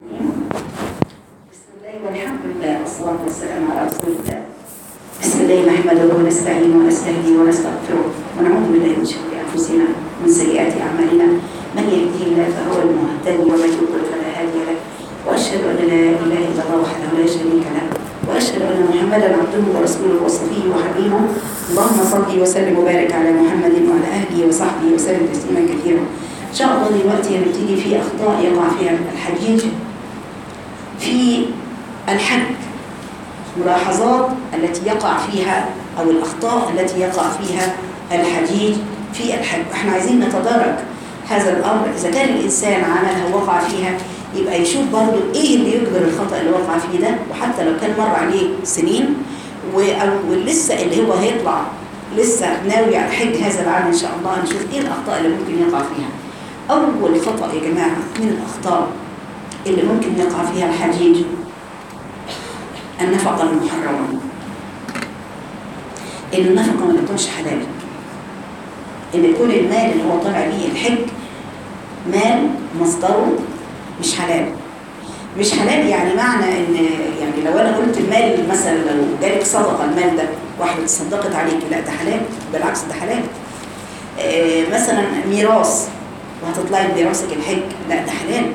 بسم الله والحمد لله والصلاة والسلام على رسول الله. نحمده ونستعينه ونستهديه ونستغفره ونعوذ بالله من شرور أنفسنا ومن سيئات أعمالنا. من يهديه الله فهو المهتدي ومن يضلل فلا هادي له. وأشهد أن لا إله إلا الله وحده لا شريك له. وأشهد أن محمدا عبده ورسوله وصفيه وحبيبه. اللهم صل وسلم وبارك على محمد وعلى آله وصحبه وسلم تسليما كثيرا. إن شاء الله دلوقتي هنبتدي في أخطاء يقع فيها الحجيج. في الحج ملاحظات التي يقع فيها أو الأخطاء التي يقع فيها الحجيج في الحج إحنا عايزين نتدارك هذا الأمر. إذا كان الإنسان عملها ووقع فيها يبقى يشوف برضه إيه اللي يجبر الخطأ اللي وقع فيه ده. وحتى لو كان مر عليه سنين ولسه اللي هو هيطلع لسه ناوي على حج هذا العام إن شاء الله نشوف إيه الأخطاء اللي ممكن يقع فيها. أول خطأ يا جماعة من الأخطاء اللي ممكن يقع فيها الحجيج النفقة المحرمة إن النفقة ما تكونش حلال. إن يكون المال اللي هو طالع بيه الحج مال مصدره مش حلال. مش حلال يعني معنى إن يعني لو أنا قلت المال مثلا لو جالك صدقة المال ده واحدة تصدقت عليك لا ده حلال. بالعكس ده حلال. آه، مثلا ميراث وهتطلعي بميراثك الحج لا ده حلال.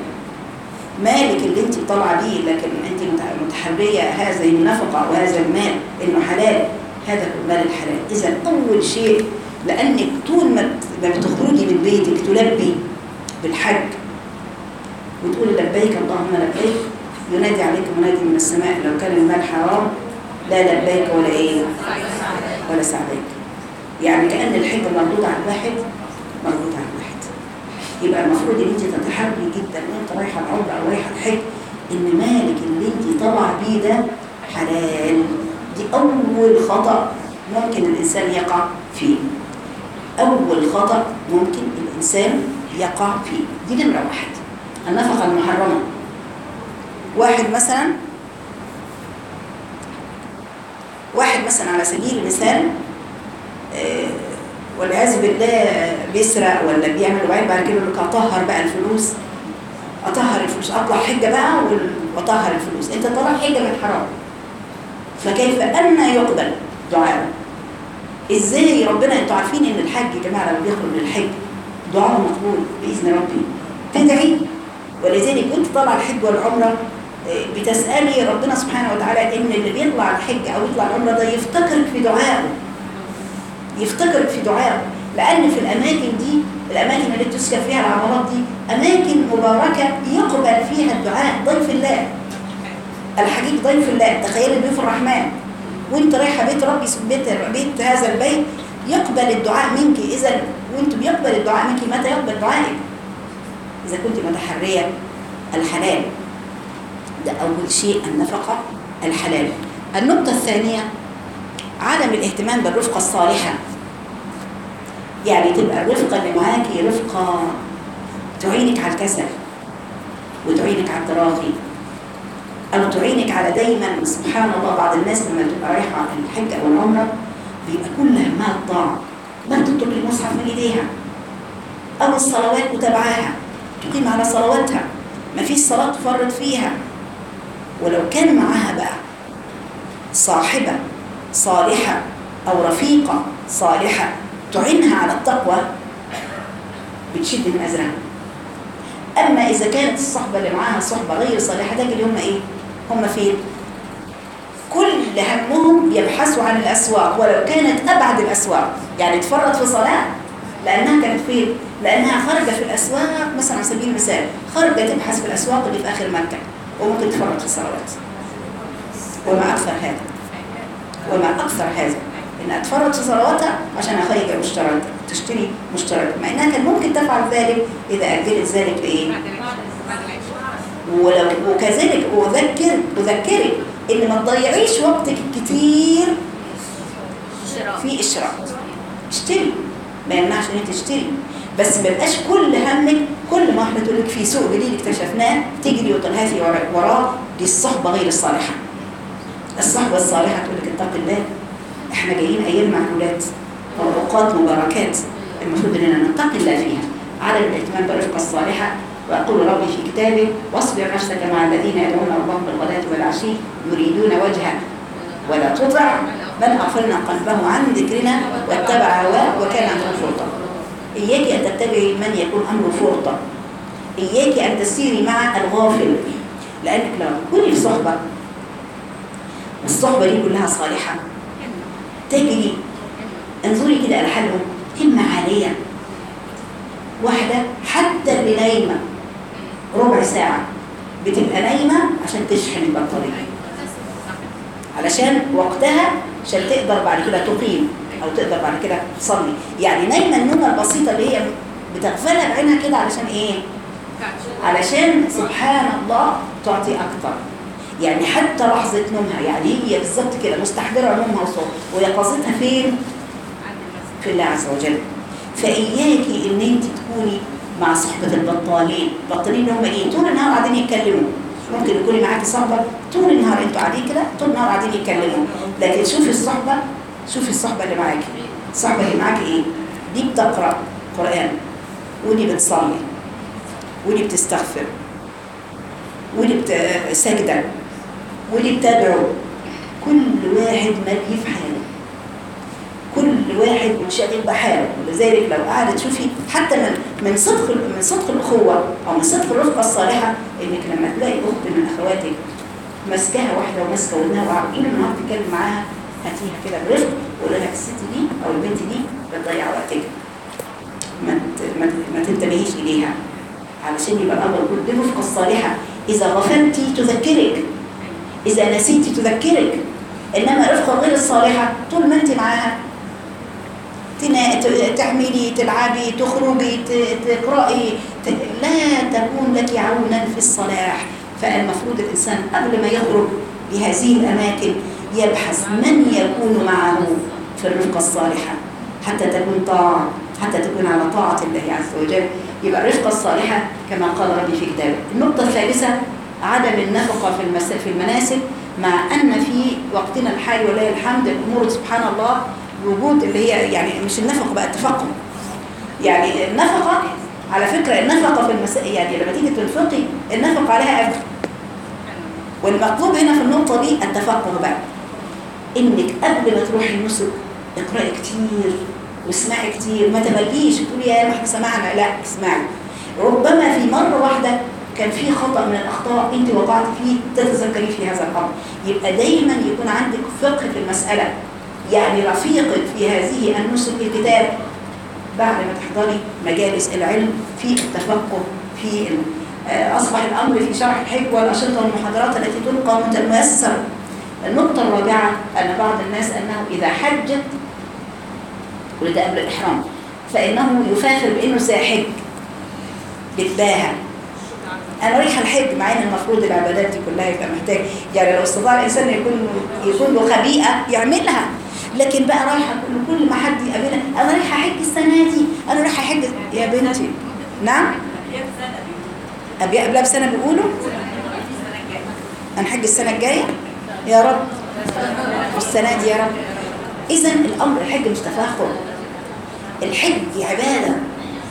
مالك اللي انت طالعة بيه لكن انت مت- متحريه هذه النفقه وهذا المال انه حلال هذا المال الحلال. إذا أول شيء لأنك طول ما بت- ما بتخرجي من بيتك تلبي بالحج وتقولي لبيك اللهم لبيك ينادي عليك منادي من السماء لو كان المال حرام لا لبيك ولا إيه؟ ولا سعديك يعني كأن الحج مردود على الواحد مردود على يبقى المفروض ان انت تتحري جدا وانت رايحة العمره أو رايحة الحج إن مالك اللي انت طالعة بيه ده حلال. دي أول خطأ ممكن الإنسان يقع فيه. أول خطأ ممكن الإنسان يقع فيه. دي نمرة واحد. النفقة المحرمة. واحد مثلا واحد مثلا على سبيل المثال آه، والعياذ بالله بيسرق ولا بيعمل وبعدين بعد كده يقول لك أطهر بقى الفلوس. أطهر الفلوس. أطلع حجة بقى وأطهر الفلوس. أنت طلع حجة من حرام. فكيف أن يقبل دعاء؟ إزاي ربنا أنتوا عارفين إن الحج يا جماعة لما بيخرج من الحج دعاء مقبول بإذن ربي. تدعي. ولذلك وأنت طالع الحج والعمرة آه، بتسألي ربنا سبحانه وتعالى إن اللي بيطلع الحج أو يطلع العمرة ده يفتكرك في دعائه. يفتكرك في دعائه لأن في الأماكن دي الأماكن اللي تسكن فيها العمارات دي أماكن مباركة يقبل فيها الدعاء ضيف الله. الحقيقي ضيف الله تخيل ضيف الرحمن. وأنت رايحة بيت ربي بيت, بيت هذا البيت يقبل الدعاء منك. إذا وأنت بيقبل الدعاء منك متى يقبل دعائك؟ إذا كنت متحرية الحلال. ده أول شيء النفقة الحلال. النقطة الثانية عدم الاهتمام بالرفقة الصالحة. يعني تبقى الرفقة اللي معاكي رفقة تعينك على الكسل وتعينك على التراخي أو تعينك على دايما سبحان الله بعض الناس لما تبقى رايحة على الحج أو العمرة بيبقى كل همها الطاعة ما تترك المصحف من إيديها. أو الصلوات متابعاها. تقيم على صلواتها. ما فيش صلاة تفرط فيها. ولو كان معاها بقى صاحبة صالحة أو رفيقة صالحة تعينها على التقوى بتشد أزرها أما إذا كانت الصحبة اللي معاها صحبة غير صالحة ده اللي هم إيه؟ هم فين؟ كل همهم يبحثوا عن الأسواق ولو كانت أبعد الأسواق يعني تفرط في صلاة لأنها كانت فين؟ لأنها خارجة في الأسواق مثلا على سبيل المثال خارجة تبحث في الأسواق اللي في آخر مكة وممكن تفرط في الصلوات وما أكثر هذا وما أكثر هذا. إن أتفرط في صلواتها عشان أخرج مشترك تشتري مشترك. مع إنها كان ممكن تفعل ذلك إذا أجلت ذلك بإيه؟ ولو وكذلك أذكر أذكرك إن ما تضيعيش وقتك الكتير في إشراك اشتري. ما يمنعش إن أنت تشتري. بس ما يبقاش كل همك كل ما إحنا تقول لك في سوق جديد اكتشفناه تجري وتنهفي ورا- وراه دي الصحبه غير الصالحة. الصحبة الصالحة تقول لك اتق الله. إحنا جايين أيام معلولات أو اوقات مباركات. المفروض إننا نتقي الله فيها. عدم الاهتمام بالرفقة الصالحة ويقول ربي في كتابه واصبر نفسك مع الذين يدعون ربهم بالغداة والعشي يريدون وجهه ولا تطع من أغفلنا قلبه عن ذكرنا واتبع هواه وكان أمره فرطا إياك أن تتبعي من يكون أمره فرطا إياك أن تسيري مع الغافل. لأنك لو تكوني في صحبة والصحبة دي كلها صالحة. تجري انظري كده على حالهم. عالية. واحدة حتى اللي نايمة ربع ساعة بتبقى نايمة عشان تشحن البطارية. علشان وقتها عشان تقدر بعد كده تقيم أو تقدر بعد كده تصلي. يعني نايمة النومة البسيطة اللي هي بتغفلها بعينها كده علشان إيه؟ علشان سبحان الله تعطي أكتر. يعني حتى لحظة نومها يعني هي بالظبط كده مستحضرة نومها وصوت ويقظتها فين؟ في الله عز وجل. فاياكي إن انت تكوني مع صحبة البطالين. البطالين هم إيه؟ طول النهار قاعدين يتكلموا. ممكن يكوني معاكي صحبة طول النهار أنتوا قاعدين كده طول النهار قاعدين يتكلموا. لكن شوفي الصحبة شوفي الصحبة اللي معاكي الصحبة اللي معاكي إيه؟ دي بتقرأ قرآن ودي بتصلي ودي بتستغفر ودي بت... ساجدة. ودي بتدعو كل واحد ملهي في حاله. كل واحد منشغل بحاله ولذلك لو قعدت تشوفي حتى من من صدق من صدق الاخوه أو من صدق الرفقة الصالحة إنك لما تلاقي أخت من أخواتك ماسكاها واحدة وماسكة ودنها وقاعده طول النهار تتكلم معاها هاتيها كده برفق وقول لها الست دي أو البنت دي بتضيع وقتك. ما ما تنتبهيش إليها. علشان يبقى الامر يقول دي الرفقة الصالحة إذا غفلتي تذكرك. إذا نسيتي تذكرك إنما الرفقه غير الصالحة طول ما أنت معاها. تنا- ت- تعملي تلعبي تخرجي تقرأي لا تكون لك عونا في الصلاح. فالمفروض الإنسان قبل ما يخرج لهذه الأماكن يبحث من يكون معه في الرفقة الصالحة. حتى تكون طاعة حتى تكون على طاعة الله عز وجل. يبقى الرفقة الصالحة كما قال ربي في كتابه. النقطة الثالثة عدم النفقة في في المناسك مع أن في وقتنا الحالي ولله الحمد الأمور سبحان الله وجود اللي هي يعني مش النفقة بقى التفقه. يعني النفقة على فكرة النفقة في المس... يعني لما تيجي تنفقي النفقة عليها أجر. والمطلوب هنا في النقطة دي التفقه بقى. إنك قبل ما تروحي النسك اقرأي كتير واسمعي كتير ما تمليش تقولي يا ما إحنا سمعنا. لا اسمعي. ربما في مرة واحدة كان في خطأ من الأخطاء أنت وقعت فيه تتذكري في هذا الأمر. يبقى دايما يكون عندك فقه في المسألة. يعني رفيقك في هذه النسك الكتاب. بعد ما تحضري مجالس العلم في التفقه في آه، أصبح الأمر في شرح الحج والأشرطة والمحاضرات التي تلقى متميسر النقطة الرابعة أن بعض الناس أنه إذا حجت كل ده قبل الإحرام فإنه يفاخر بأنه سيحج بتباهى أنا رايحة الحج مع إن المفروض العبادات دي كلها يبقى محتاج. يعني لو استطاع الإنسان يكون يكون له خبيئة يعملها. لكن بقى رايحة كل ما حد يقابلها أنا رايحة أحج السنة دي. أنا رايحة أحج يا بنتي. نعم؟ أبي قبلها بسنة بيقولوا؟ هنحج السنة الجاية؟ يا رب. والسنة دي يا رب. إذا الأمر الحج مش تفاخر. الحج عبادة.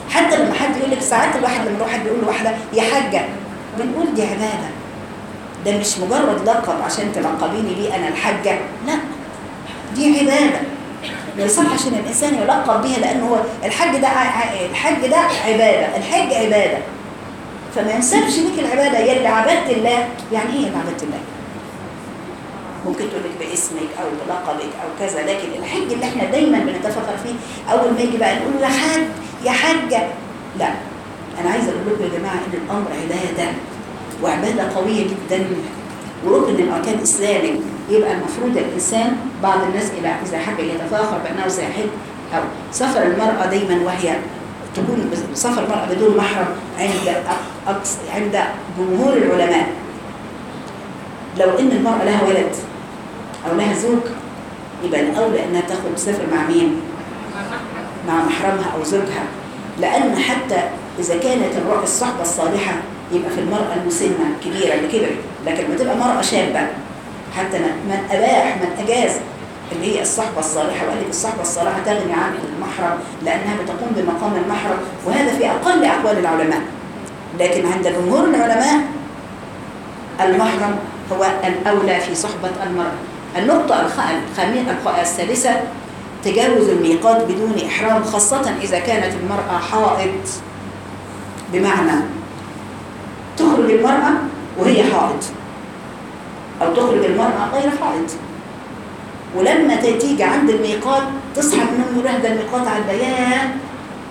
حتى لما حد يقول لك ساعات الواحد لما الواحد بيقول لواحدة يا حاجة. بنقول دي عبادة. ده مش مجرد لقب عشان تلقبيني بيه أنا الحاجة. لا دي عبادة. ما يصحش ان الإنسان يلقب بيها لأنه هو الحج ده الحج ده عبادة. الحج عبادة. فما ينسبش لك العبادة يا اللي عبدت الله. يعني إيه اللي عبدت الله؟ ممكن تقول لك باسمك أو بلقبك أو كذا لكن الحج اللي إحنا دايما بنتفخر فيه أول ما يجي بقى نقول يا حاج يا حاجة. لا. أنا عايزة أقول لكم يا جماعة إن الأمر عبادة وعبادة قوية جدا. وركن من اركان اسلامك يبقى المفروض الإنسان بعض الناس إذا حب يتفاخر بأنه سيحج أو سفر المرأة دايما وهي تكون سفر المرأة بدون محرم عند أق- أقص- عند جمهور العلماء. لو إن المرأة لها ولد أو لها زوج يبقى الأولى إنها تاخد تسافر مع مين؟ مع محرمها أو زوجها. لأن حتى إذا كانت الرؤى الصحبة الصالحة يبقى في المرأة المسنة الكبيره اللي كبرت لكن لما تبقى مرأة شابة حتى من أباح من أجاز. اللي هي الصحبة الصالحة وقال لك الصحبة الصالحة تغني عن المحرم لأنها بتقوم بمقام المحرم وهذا في أقل أقوال العلماء. لكن عند جمهور العلماء المحرم هو الأولى في صحبة المرأة. النقطة الخ- الخامسة الخ- السادسة تجاوز الميقات بدون إحرام خاصة إذا كانت المرأة حائض. بمعنى تخرج المرأة وهي حائض أو تخرج المرأة غير حائض. ولما تيجي عند الميقات تصحى من ده الميقات على البيان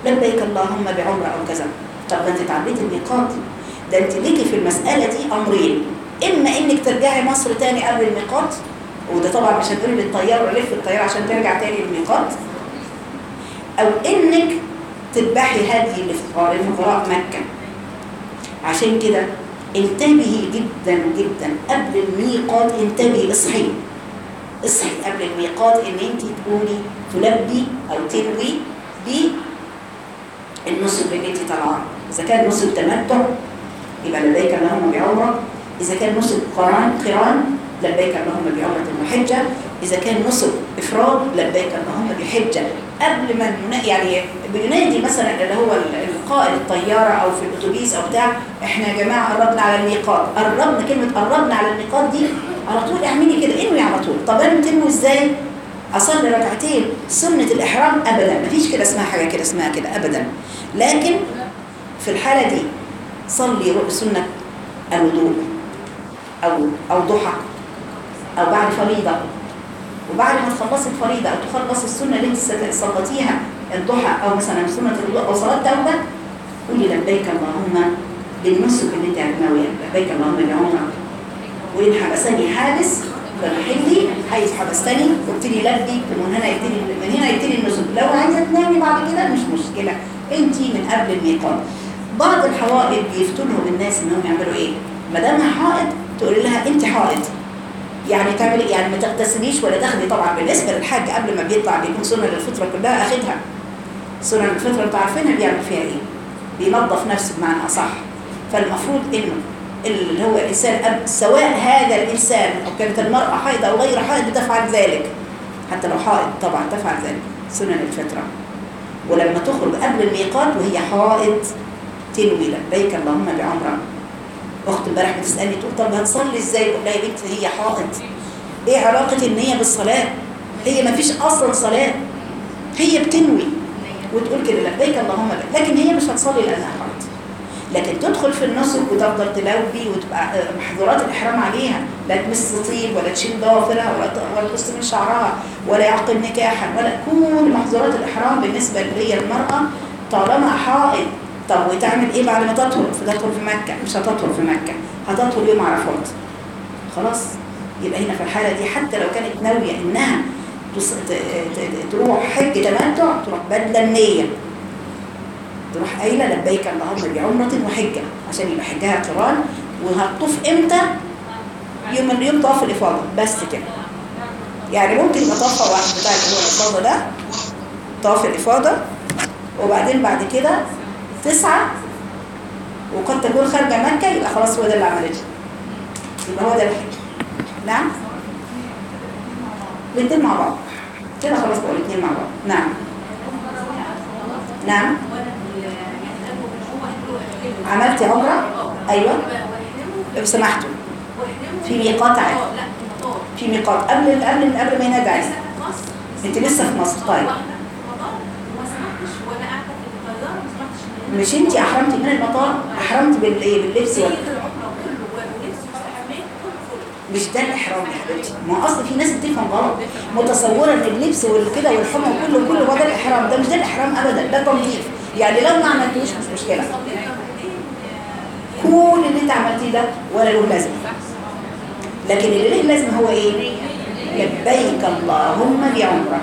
لبيك اللهم بعمرة أو كذا. طب ده أنت تعديتي الميقات ده أنت ليكي في المسألة دي أمرين. إما إنك ترجعي مصر تاني قبل الميقات وده طبعا مش هتقولي للطيار ولف الطيار عشان ترجع تاني للميقات أو إنك تذبحي هدي لفقراء لفقراء مكة. عشان كده انتبهي جدا جدا قبل الميقات انتبهي اصحي. اصحي قبل الميقات إن انت تقولي تلبي أو تنوي بالنسك اللي انت طالعاه. إذا كان نسك تمتع يبقى لبيك اللهم بعمره إذا كان نسك قران قران لبيك اللهم بعمرة وحجه إذا كان نسك إفراد لبيك اللهم بحجه قبل ما يعني بينادي مثلا اللي هو ال- القائد الطيارة أو في الأتوبيس أو بتاع إحنا يا جماعة قربنا على الميقات قربنا كلمة قربنا على الميقات دي على طول اعملي كده انوي على طول. طب أنا تنوي إزاي؟ أصلي ركعتين. سنة الإحرام ابدا. مفيش كده اسمها حاجة كده اسمها كده ابدا. لكن في الحالة دي صلي سنة الوضوء أو أو ضحى أو بعد فريضة. وبعد ما تخلصي الفريضة أو تخلصي السنة اللي أنت صليتيها الضحى أو مثلا سنة الوضوء أو صلاة توبه قولي لبيك اللهم بالنسك اللي أنت ناويه لبيك اللهم بعمره وإن حبسني حابس فمحلي حيث حبستني لي لبي ومن هنا يبتدي من هنا يبتدي النزول لو عايزه تنامي بعد كده مش مشكلة. انت من قبل الميقات. بعض الحوائط بيفتنوا الناس إنهم يعملوا إيه؟ ما دام حائط تقولي لها انت حائط يعني تعملي يعني ما تغتسليش ولا تاخدي طبعا بالنسبة للحاج قبل ما بيطلع بيكون سنه للفطره كلها أخدها. سنن الفطرة أنتوا عارفينها بيعمل فيها إيه؟ بينظف نفسه بمعنى أصح. فالمفروض إنه اللي هو الإنسان سواء هذا الإنسان أو كانت المرأة حائض أو غير حائض بتفعل ذلك. حتى لو حائض طبعا تفعل ذلك. سنن الفطرة. ولما تخرج قبل الميقات وهي حائض تنوي لبيك اللهم بعمره اخت امبارح بتسألني تقول طب هتصلي إزاي؟ أقول لها يا بنتي هي حائض إيه علاقة النية بالصلاة؟ هي ما فيش أصلا صلاة هي بتنوي وتقول كده لبيك اللهم بك. لكن هي مش هتصلي لأنها حائض لكن تدخل في النسك وتفضل تلوي وتبقى محظورات الإحرام عليها لا تمس طيب ولا تشيل ضوافرها ولا ولا تقص من شعرها ولا يعقد نكاحا ولا كل محظورات الإحرام بالنسبة هي المرأة طالما حائض طب وتعمل إيه بعد ما تطهر؟ فتدخل في مكة. مش هتطهر في مكة. هتطهر يوم عرفات. خلاص. يبقى هنا في الحالة دي حتى لو كانت ناوية إنها تروح حج تمتع تروح بدلة النية. تروح قايلة لبيك اللهم بعمرة وحجة عشان يبقى حجها قرآن. وهتطوف إمتى؟ يوم من يوم طواف الإفاضة. بس كده. يعني ممكن يبقى طوفها واحد بتاع اللي هو الإفاضة ده. طواف الإفاضة. وبعدين بعد كده تسعة وقد تكون خارجة مكة يبقى خلاص هو ده اللي عملته. يبقى هو ده الحج نعم؟ الاثنين مع بعض. كده خلاص بقوا الاثنين مع بعض. نعم. نعم. عملتي عمرة؟ أيوه. لو سمحتوا. في ميقات عادي. في ميقات. قبل قبل قبل ما ينادي أنت لسه في مصر. طيب. مش انت احرمتي من المطار احرمتي بالايه باللبس ولا مش ده الإحرام يا حبيبتي. ما أصل في ناس بتفهم غلط. متصورة إن اللبس والكده والحمى وكله كله هو ده الإحرام. ده مش ده الإحرام ابدا. ده تنظيف. يعني لو ما عملتوش مش مشكلة. كل اللي انت عملتيه ده ولا له لازمة. لكن اللي له لازمة هو إيه؟ لبيك اللهم بعمره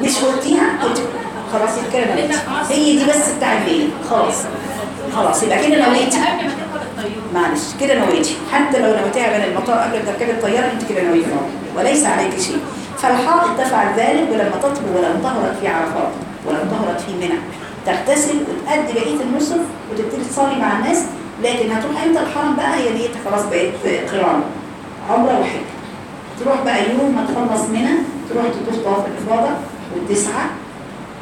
مش قلتيها قلت خلاص الكلمة دي. هي دي بس الليل خلاص. خلاص يبقى كده نويتي معلش كده نويتي حتى لو نويتيها من المطار قبل ما الطيارة انت كده نويتي وليس عليك شيء. فالحائط تفعل ذلك ولما تطهر ولو طهرت في عرفات ولو طهرت في منى تغتسل وتأدي بقية النسك وتبتدي تصلي مع الناس. لكن هتروح إمتى؟ الحرم بقى هي نيتها خلاص بقت قران. عمرة وحج تروح بقى يوم ما تخلص منى تروح تطوف طواف الإفاضة والتسعة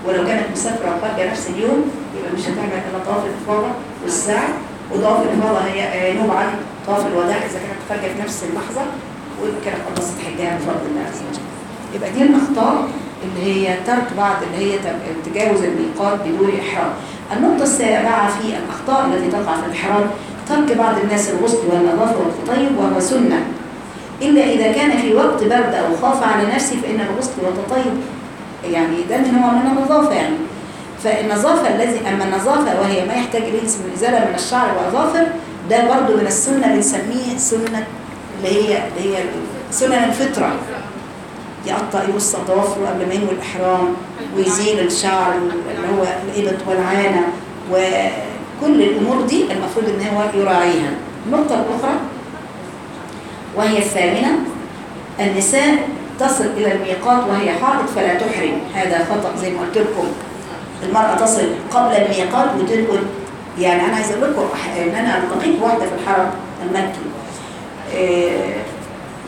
ولو كانت مسافرة وخارجه نفس اليوم يبقى مش هتعمل الا طواف الإفاضة والسعي وطواف الإفاضة هي ينوب عن طواف الوداع إذا كانت خارجه في نفس اللحظة ويبقى كده خلصت حجها بفضل الله عز وجل. يبقى دي الاخطاء اللي هي ترك بعض اللي هي تجاوز الميقات بدون إحرام. النقطة السابعة في الأخطاء التي تقع في الإحرام ترك بعض الناس الغسل والنظافة والتطيب وهو سنة. إلا إذا كان في وقت برد أو خاف على نفسه فإن الغسل والتطيب يعني ده من نوع من النظافة يعني. فالنظافة الذي أما النظافة وهي ما يحتاج إليه اسم الإزالة من الشعر والأظافر ده برضو من السنة بنسميه سنة اللي هي اللي هي سنن الفطرة. يقطع يقص ضوافره قبل ما ينوي الإحرام ويزيل الشعر اللي هو الإبط والعانة وكل الأمور دي المفروض إن هو يراعيها. النقطة الأخرى وهي الثامنة النساء تصل إلى الميقات وهي حائض فلا تحرم. هذا خطأ زي ما قلت لكم. المرأة تصل قبل الميقات وتدخل يعني أنا عايز أقول لكم إن أنا التقيت بواحدة في الحرم المكي. إيه،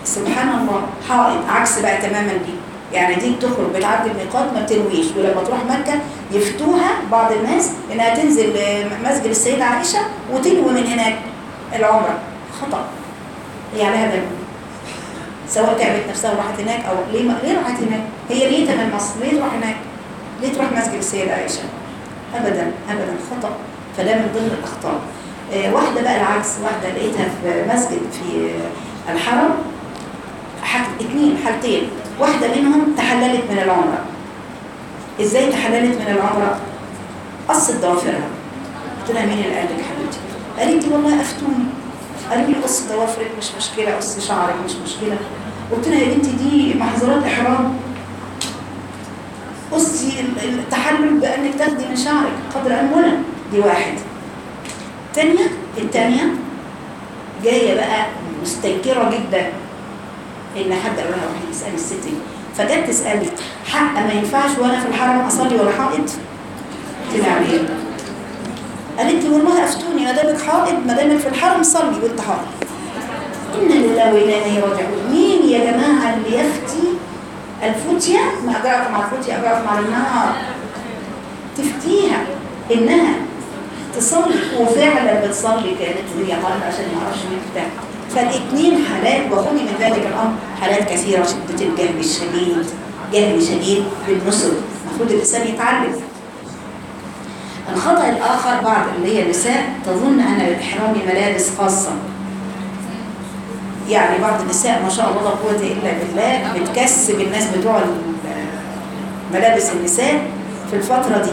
سبحان الله حائض عكس بقى تماما دي. يعني دي بتخرج بتعدي الميقات ما بتنويش ولما تروح مكة يفتوها بعض الناس إنها تنزل مسجد السيدة عائشة وتنوي من هناك العمرة. خطأ. عليها دم سواء تعبت نفسها وراحت هناك أو ليه ما ليه راحت هناك؟ هي ليه من مصر؟ ليه تروح هناك؟ ليه تروح مسجد السيدة عائشة؟ ابدا ابدا خطأ. فده من ضمن الأخطاء. آه، واحدة بقى العكس واحدة لقيتها في مسجد في الحرم. حك... اتنين حالتين واحدة منهم تحللت من العمرة. إزاي تحللت من العمرة؟ قصت ضوافرها. قلت لها مين اللي قال لك حبيبتي قالت لي والله أفتوني. قالوا لي قص ضوافرك مش مشكلة قص شعرك مش مشكلة. قلت لها يا بنتي دي محظورات إحرام. قصي ال- التحلل بأنك تاخدي من شعرك قدر أنملة دي واحد. الثانية الثانية جاية بقى مستنكرة جدا إن حد قال لها روحي اسألي الست دي. فجت تسألني حق ما ينفعش وأنا في الحرم أصلي ولا حائط؟ عليه قالت لي والله افتوني ما دامك حائض ما دامك في الحرم صلي وانت حائض. إنا لله وإنا إليه راجعون. مين يا جماعة اللي يفتي الفتية؟ ما أجركم على الفتية أجركم على النار. تفتيها إنها تصلي وفعلا بتصلي كانت هي قالت عشان ما أعرفش مين بتاع فالاثنين حالات وخذي من ذلك الأمر حالات كثيرة شدة الجهل الشديد جهل شديد بالنسل المفروض الإنسان يتعلم. الخطأ الآخر بعض اللي هي النساء تظن أن للإحرام ملابس خاصة. يعني بعض النساء ما شاء الله لا قوة إلا بالله بتكسب الناس بتوع ملابس النساء في الفترة دي.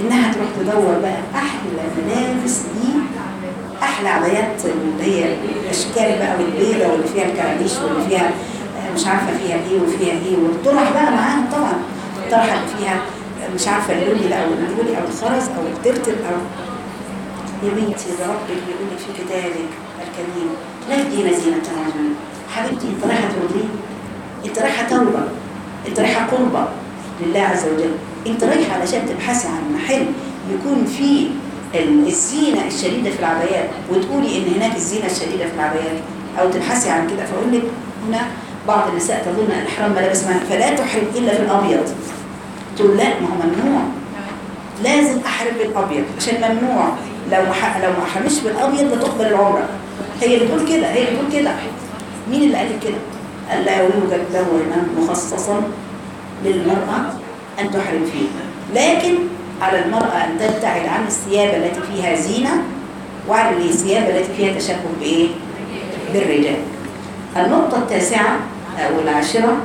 إنها تروح تدور بقى أحلى ملابس دي أحلى عبايات اللي هي الأشكال بقى والبيضة واللي فيها الكرانيش واللي فيها مش عارفة فيها إيه وفيها إيه. والطرح بقى معاهم طبعا الطرحة اللي فيها. مش عارفة اللولي أو اللولي أو الخرز أو الترتل أو يا بنتي ده ربك بيقول لي في كتابك الكريم. لا تدين زينة الرجل حبيبتي انت رايحة ترضيه انت رايحة توبة انت رايحة قربة لله عز وجل. انت رايحة علشان تبحثي عن محل يكون فيه ال- الزينة الشديدة في العبايات وتقولي إن هناك الزينة الشديدة في العبايات أو تبحثي عن كده. فأقول لك هنا بعض النساء تظن الاحرام ملابس فلا تحرم إلا في الأبيض. تقول لا ما هو ممنوع. لازم أحرم بالأبيض عشان ممنوع. لو ما لو ما احرمش بالأبيض لا تقبل العمرة. هي اللي بتقول كده هي اللي بتقول كده. مين اللي قال كده؟ قال لا يوجد له امام مخصصا للمرأة أن تحرم فيه. لكن على المرأة أن تبتعد عن الثياب التي فيها زينة وعن الثياب التي فيها تشبه بإيه؟ بالرجال. النقطة التاسعة أو العاشرة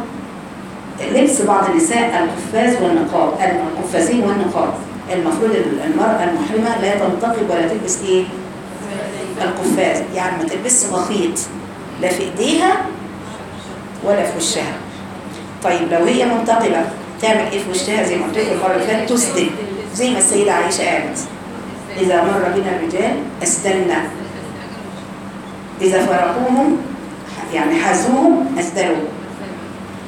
لبس بعض النساء القفاز والنقاب القفازين والنقاب. المفروض المرأة المحرمة لا تنتقب ولا تلبس إيه؟ القفاز. يعني ما تلبسش مخيط لا في إيديها ولا في وشها. طيب لو هي منتقبة تعمل إيه في وشها؟ زي ما قلت لكم المرة اللي فاتت تسدل زي ما السيدة عائشة قالت. إذا مر بنا الرجال أسدلنا إذا فرقوهم يعني حازوهم أسدلوا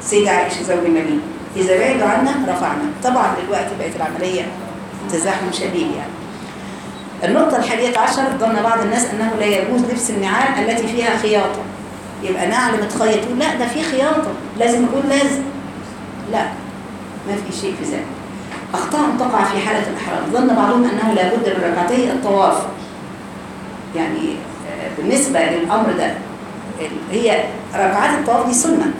سيدة عائشة زوج النبي إذا بعدوا عنا رفعنا. طبعا دلوقتي بقت العملية تزاحم شديد يعني. النقطة الحادية عشر ظن بعض الناس أنه لا يجوز لبس النعال التي فيها خياطة. يبقى نعل متخيط لا ده فيه خياطة. لازم يكون لازم. لا ما في شيء في ذلك. أخطاء تقع في حالة الإحرام ظن بعضهم أنه لا بد من ركعتي الطواف. يعني آه، بالنسبة للأمر ده هي ركعات الطواف دي سنة.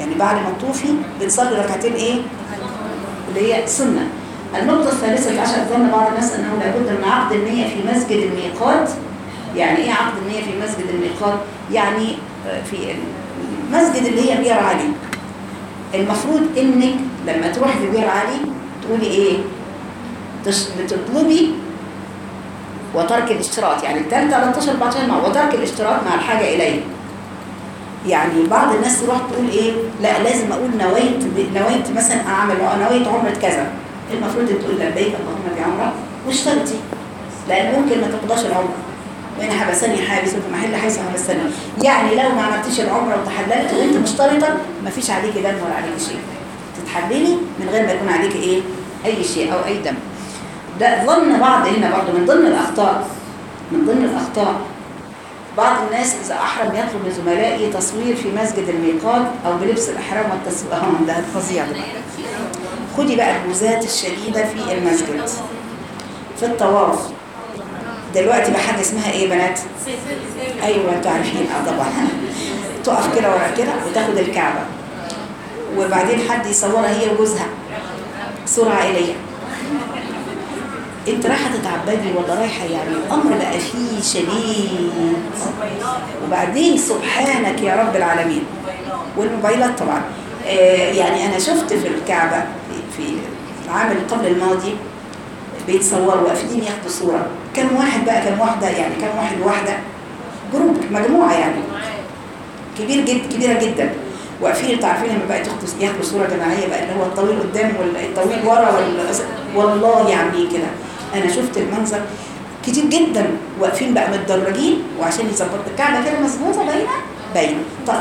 يعني بعد ما تطوفي بتصلي ركعتين إيه؟ اللي هي سنة النقطة الثالثة عشر ظن بعض الناس أنه لا بد من عقد النية في مسجد الميقات يعني إيه عقد النية في مسجد الميقات؟ يعني آه، في المسجد اللي هي بير علي المفروض إنك لما تروح في بير علي تقولي؟ تش- بتطلبي وترك الاشتراط يعني الثالثة 13 14 مع وترك الاشتراط مع الحاجة إليه يعني بعض الناس تروح تقول إيه؟ لا لازم أقول نويت نويت مثلا أعمل نويت عمرة كذا. المفروض تقول لبيك اللهم بعمره واشترطي لأن ممكن ما تقضاش العمرة. وان حبسني حابس وفي محل حيث حبسني يعني لو ما عملتيش العمرة وتحللت وأنت مشترطة ما فيش عليكي دم ولا عليكي شيء. تتحللي من غير ما يكون عليكي إيه؟ أي شيء أو أي دم. ده ظن بعض هنا برضه من ضمن الأخطاء. من ضمن الأخطاء. بعض الناس إذا أحرم يطلب من زملائه تصوير في مسجد الميقات أو بلبس الإحرام والتصوير آه ده فظيع. خدي بقى البوزات الشديدة في المسجد. في الطواف. دلوقتي بقى حاجة اسمها إيه يا بنات؟ أيوة أنتوا عارفين. أه طبعا. تقف كده ورا كده وتاخد الكعبة. وبعدين حد يصورها هي وجوزها. صورة عائلية. انت رايحة تتعبدي ولا رايحة؟ يعني الأمر بقى فيه شديد. وبعدين سبحانك يا رب العالمين. والموبايلات طبعا. آه يعني أنا شفت في الكعبة في العام اللي قبل الماضي بيتصوروا واقفين ياخدوا صورة. كم واحد بقى كم واحدة يعني كم واحد وواحدة؟ جروب مجموعة يعني. كبير جد كبيرة جدا. واقفين عارفين لما بقى ياخدوا صورة جماعية بقى اللي هو الطويل قدام والطويل ورا وال- والله يعني كده. أنا شفت المنظر كتير جدا واقفين بقى متدرجين وعشان يظبطوا الكعبه كده مظبوطه باينة؟ باينة. طب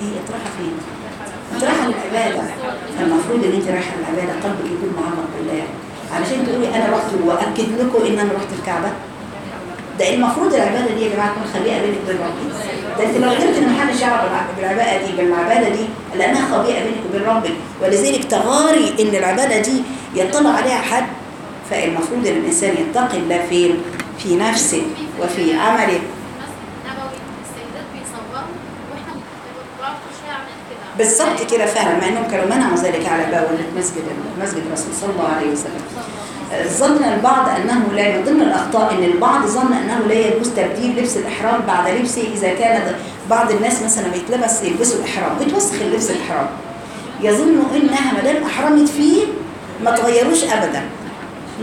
هي رايحه فين؟ رايحه للعباده فالمفروض إن أنت رايحة للعباده قلبك يكون معلق بالله. علشان تقولي أنا رحت وأكد لكم إن أنا رحت الكعبة. ده المفروض العبادة دي يا جماعة تكون خبيئة بينك وبين ربك ده أنت لو قدرت إن محدش يعرف بالع- بالعبادة دي بالعبادة دي لأنها خبيئة بينك وبين ربك. ولذلك تغاري إن العبادة دي يطلع عليها حد فالمفروض إن الإنسان يتقي الله فين في نفسه وفي عمله. بالظبط كده فعلا مع إنهم كانوا منعوا ذلك على باب مسجد مسجد الرسول صلى الله عليه وسلم. ظن البعض أنه لا من ضمن الأخطاء إن البعض ظن أنه لا يجوز تبديل لبس الإحرام بعد لبسه إذا كان بعض الناس مثلا بيتلبس يلبسوا الإحرام بيتوسخ اللبس الإحرام. يظنوا إنها ما دام إحرمت فيه ما تغيروش ابدا.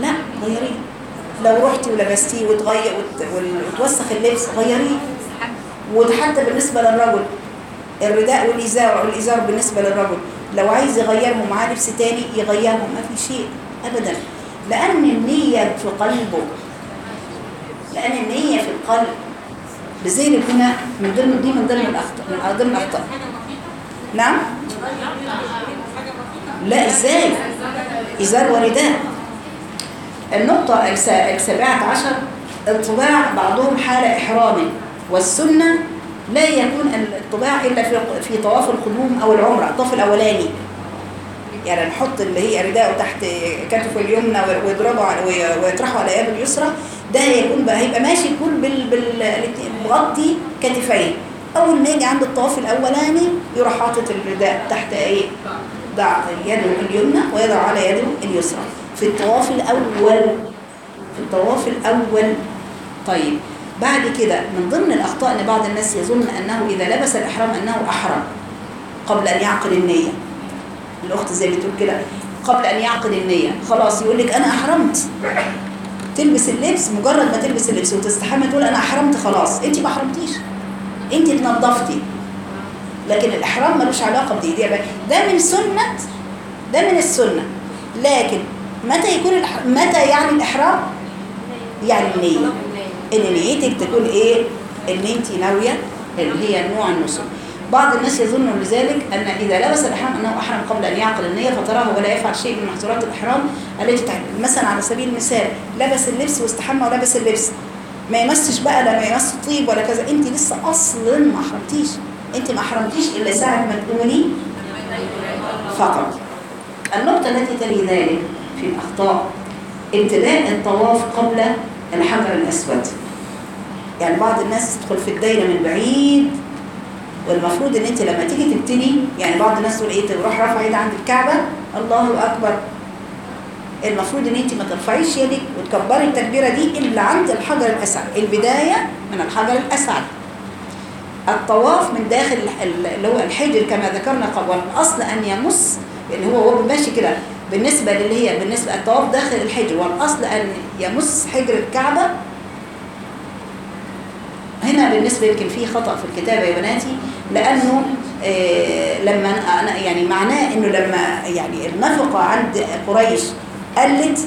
لا غيريه. لو رحتي ولبستيه وتغير وت- وتوسخ اللبس غيريه. وحتى بالنسبة للرجل الرداء والإزار والإزار بالنسبة للرجل. لو عايز يغيرهم معاه لبس تاني يغيرهم ما في شيء أبدا. لأن النية في قلبه. لأن النية في القلب. لذلك هنا من ضمن دي من ضمن الأخطاء من ضمن الأخطاء. نعم؟ لا إزاي؟ إزار ورداء. النقطة الس- السابعة عشر الطباع بعضهم حال إحرامه والسنة لا يكون الطباع إلا في في طواف القدوم أو العمرة الطواف الأولاني. يعني نحط اللي هي رداءه تحت كتفه اليمنى ويضربه ويطرحه على يده اليسرى ده هيكون بقى هيبقى ماشي يكون بال بال مغطي كتفيه أول ما يجي عند الطواف الأولاني يروح حاطط الرداء تحت إيه؟ ضع يده اليمنى ويضع على يده اليسرى. في الطواف الأول. في الطواف الأول. طيب بعد كده من ضمن الأخطاء أن بعض الناس يظن أنه إذا لبس الإحرام أنه أحرم قبل أن يعقد النية. الأخت زي بتقول كده قبل أن يعقد النية. خلاص يقول لك أنا أحرمت. تلبس اللبس مجرد ما تلبس اللبس وتستحمى تقول أنا أحرمت خلاص. أنت ما أحرمتيش أنت اتنضفتي لكن الإحرام ملوش علاقة بدي دي ده من سنة ده من السنة. لكن متى يكون الإحرام متى يعني الإحرام؟ يعني النية. إن نيتك تكون إيه؟ إن أنت ناوية اللي هي نوع النسك بعض الناس يظن لذلك أن إذا لبس الإحرام أنه أحرم قبل أن يعقد النية فتراه ولا يفعل شيء من محظورات الإحرام التي مثلا على سبيل المثال لبس اللبس واستحمى ولبس اللبس. ما يمسش بقى لا ما يمس طيب ولا كذا. أنت لسه أصلا ما أحرمتيش. أنت ما أحرمتيش إلا ساعة ما تقولي فقط. النقطة التي تلي ذلك في الأخطاء ابتداء الطواف قبل الحجر الأسود. يعني بعض الناس تدخل في الدايرة من بعيد والمفروض إن أنت لما تيجي تبتدي يعني بعض الناس تقول إيه تروح رافعه إيد عند الكعبة. الله أكبر. المفروض إن أنت ما ترفعيش يدك وتكبري التكبيرة دي إلا عند الحجر الأسعد. البداية من الحجر الأسعد. الطواف من داخل اللي هو الحجر كما ذكرنا قبل. الأصل أن يمس اللي هو هو ماشي كده. بالنسبة للي هي بالنسبة الطواف داخل الحجر والأصل أن يمس حجر الكعبة. هنا بالنسبة يمكن في خطأ في الكتابة يا بناتي لأنه آه، لما أنا يعني معناه إنه لما يعني النفقة عند قريش قلت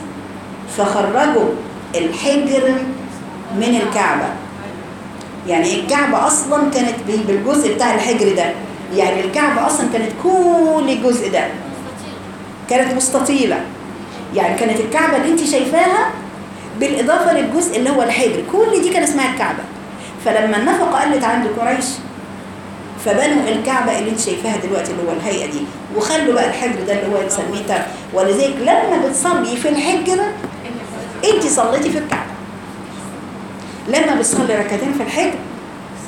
فخرجوا الحجر من الكعبة. يعني الكعبة أصلا كانت بالجزء بتاع الحجر ده. يعني الكعبة أصلا كانت كل الجزء ده. كانت مستطيلة. يعني كانت الكعبة اللي انت شايفاها بالإضافة للجزء اللي هو الحجر كل دي كان اسمها الكعبة. فلما النفقة قلت عند قريش فبنوا الكعبة اللي انت شايفاها دلوقتي اللي هو الهيئة دي وخلوا بقى الحجر ده اللي هو نسميه تر ولذلك لما بتصلي في الحجر انت صليتي في الكعبة. لما بتصلي ركعتين في الحجر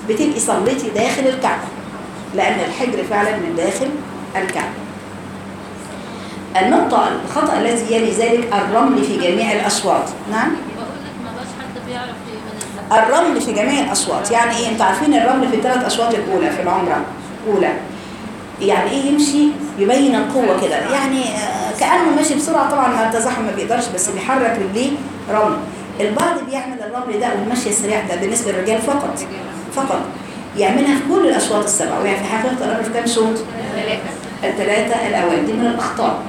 بتبقي صليتي داخل الكعبة. لأن الحجر فعلا من داخل الكعبة. النقطة الخطأ الذي يلي ذلك الرمل في جميع الأشواط نعم؟ ما الرمل في جميع الأشواط يعني إيه؟ أنتوا عارفين الرمل في الثلاث أشواط الأولى في العمرة أولى. يعني إيه؟ يمشي يبين القوة كده. يعني آه، كأنه ماشي بسرعة. طبعا مع التزاحم ما بيقدرش بس بيحرك رجليه رمل. البعض بيعمل الرمل ده والمشي السريع ده بالنسبة للرجال فقط. فقط. يعملها في كل الأشواط السبعة. ويعني في حقيقة الرمل في كام شوط؟ الثلاثة الأوائل. دي من الأخطاء.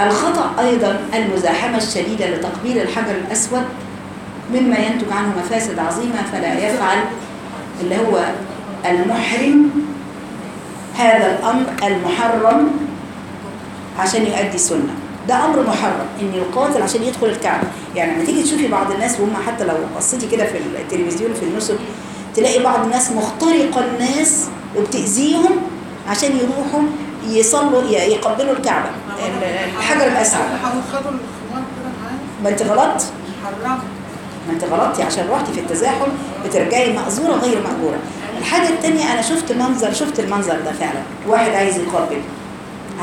الخطأ أيضا المزاحمة الشديدة لتقبيل الحجر الأسود مما ينتج عنه مفاسد عظيمة فلا يفعل اللي هو المحرم هذا الأمر المحرم عشان يؤدي سنة ده أمر محرم إن يقاتل عشان يدخل الكعبة. يعني لما تيجي تشوفي بعض الناس وهم حتى لو بصيتي كده في التلفزيون في النسك تلاقي بعض الناس مخترقة الناس وبتأذيهم عشان يروحوا يصلوا يقبلوا الكعبة. ال- الحجر معايا. ما أنت غلطت. حرام ما انت غلطتي عشان رحتي في التزاحم بترجعي مأزورة غير مأجورة. الحاجة التانية أنا شفت منظر شفت المنظر ده فعلا. واحد عايز يقبل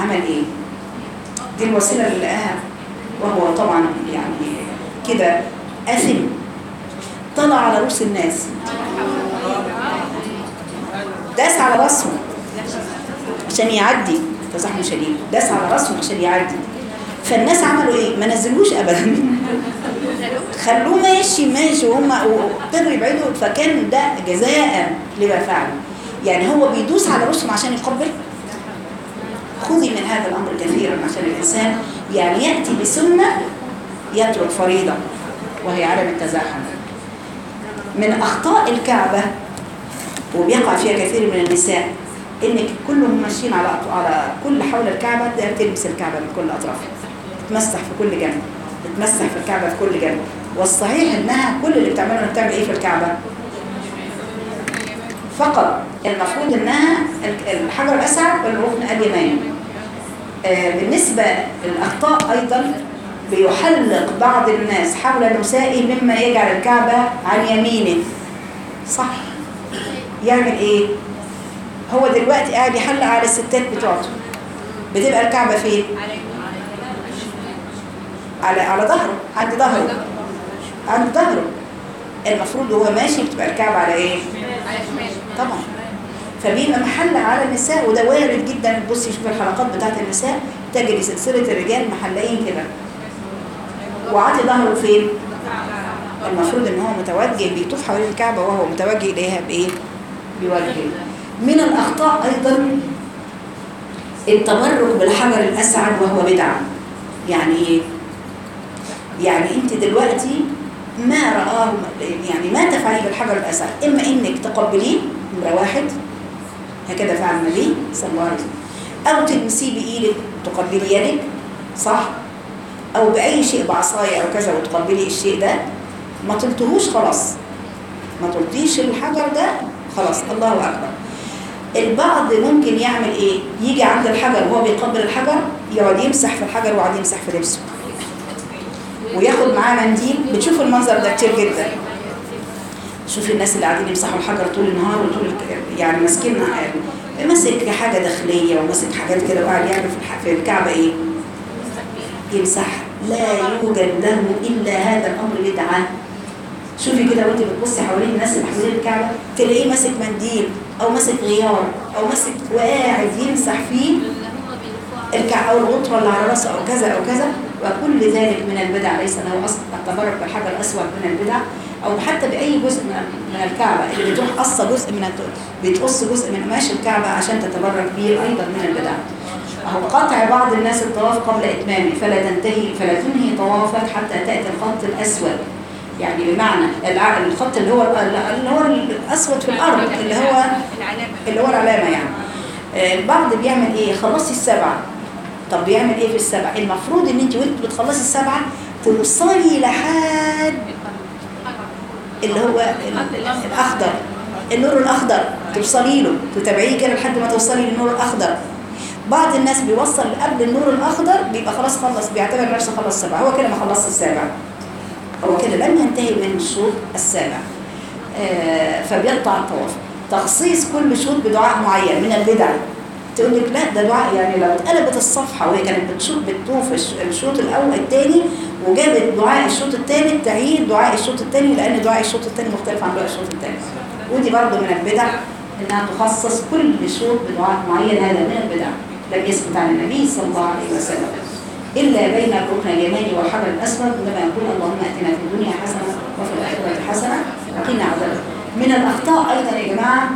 عمل إيه؟ دي الوسيلة اللي لقاها. وهو طبعا يعني كده أثم. طلع على رؤوس الناس. داس على رأسهم. عشان يعدي. تزاحم شديد داس على راسهم عشان يعدي. فالناس عملوا إيه؟ ما نزلوش ابدا. خلوه ماشي ماشي. وهم اضطروا يبعدوا فكان ده جزاء لما فعلوا. يعني هو بيدوس على راسهم عشان يقبل. خذي من هذا الأمر كثيرا عشان الإنسان يعني يأتي بسنة يترك فريضة وهي عدم التزاحم. من أخطاء الكعبة وبيقع فيها كثير من النساء إنك كلهم ماشيين على على كل حول الكعبة ده تلبس الكعبة من كل اطرافها تتمسح في كل جنب. تتمسح في الكعبة في كل جنب. والصحيح إنها كل اللي بتعمله انها بتعمل إيه في الكعبة؟ فقط. المفروض إنها الحجر الاسعد والركن اليماني. آه، بالنسبة للأخطاء أيضا بيحلق بعض الناس حول نسائه مما يجعل الكعبة عن يمينه. صح. يعمل إيه؟ هو دلوقتي قاعد يحلق على الستات بتوعته. بتبقى الكعبة فين؟ على على ظهره عند ظهره. عند ظهره. المفروض هو ماشي بتبقى الكعبة على إيه؟ طبعا. فبيبقى محلق على النساء وده وارد جدا. تبصي شوفي الحلقات بتاعت النساء. تجري سلسلة الرجال محلقين كده. وعاطي ظهره فين؟ المفروض إن هو متوجه بيطوف حوالين الكعبة وهو متوجه إليها بإيه؟ بوجهه. من الأخطاء أيضا التبرك بالحجر الأسعد وهو بدعة. يعني إيه يعني أنت دلوقتي ما رآه يعني ما تفعلي بالحجر الأسعد. إما إنك تقبليه نمرة واحد هكذا فعل النبي صلى الله عليه وسلم. أو تلمسيه بإيدك تقبلي يدك صح؟ أو بأي شيء بعصاية أو كذا وتقبلي الشيء ده. ما طلتهوش خلاص. ما طلتيش الحجر ده خلاص الله أكبر. البعض ممكن يعمل إيه؟ يجي عند الحجر وهو بيقبل الحجر يقعد يمسح في الحجر ويقعد يمسح في لبسه. وياخد معاه منديل. بتشوفوا المنظر ده كتير جدا. شوفي الناس اللي قاعدين يمسحوا الحجر طول النهار وطول يعني ماسكين ماسك حاجة داخلية وماسك حاجات كده وقاعد يعمل في الكعبة إيه؟ يمسح. لا يوجد له إلا هذا الأمر بدعه شوفي كده وانت بتبصي حوالين الناس اللي حوالين الكعبة تلاقيه ماسك منديل أو ماسك غيار أو ماسك وقاعد يمسح فيه الكع أو الغطرة اللي على راسه أو كذا أو كذا. وكل ذلك من البدع ليس له أصل. التبرك بالحجر الأسود من البدع. أو حتى بأي جزء من الكعبة اللي بتروح قصة جزء من بتقص جزء من قماش الكعبة عشان تتبرك به أيضا من البدع. أهو قطع بعض الناس الطواف قبل إتمامه. فلا تنتهي فلا تنهي طوافك حتى تأتي الخط الأسود. يعني بمعنى الخط اللي هو اللي هو الأسود في الأرض اللي هو اللي هو العلامة يعني. آه، البعض بيعمل إيه؟ خلصي السبعة. طب بيعمل إيه في السبعة؟ المفروض إن أنت وأنت بتخلصي السبعة توصلي لحد اللي هو ال- ال- الأخضر. النور الأخضر. توصلي له. تتابعيه كده لحد ما توصلي للنور الأخضر. بعض الناس بيوصل قبل النور الأخضر بيبقى خلاص خلص بيعتبر نفسه خلص السبعه هو كده ما خلصش السابع. هو كده لم ينتهي من الشوط السابع. آه، فبيقطع الطواف تخصيص كل شوط بدعاء معين من البدع. تقول لك لا ده دعاء يعني لو اتقلبت الصفحة وهي كانت بتشوط بتطوف الش- الشوط الأول الثاني وجابت دعاء الشوط الثالث تعيد دعاء الشوط الثاني لأن دعاء الشوط الثاني مختلف عن دعاء الشوط الثاني ودي برضه من البدع إنها تخصص كل شوط بدعاء معين هذا من البدع. لم يثبت عن النبي صلى الله عليه وسلم. إلا بين الركن اليماني والحجر الاسود لما يقول اللهم آتنا في الدنيا حسنة وفي الآخرة حسنة. وقنا عذاب من الأخطاء أيضا يا جماعة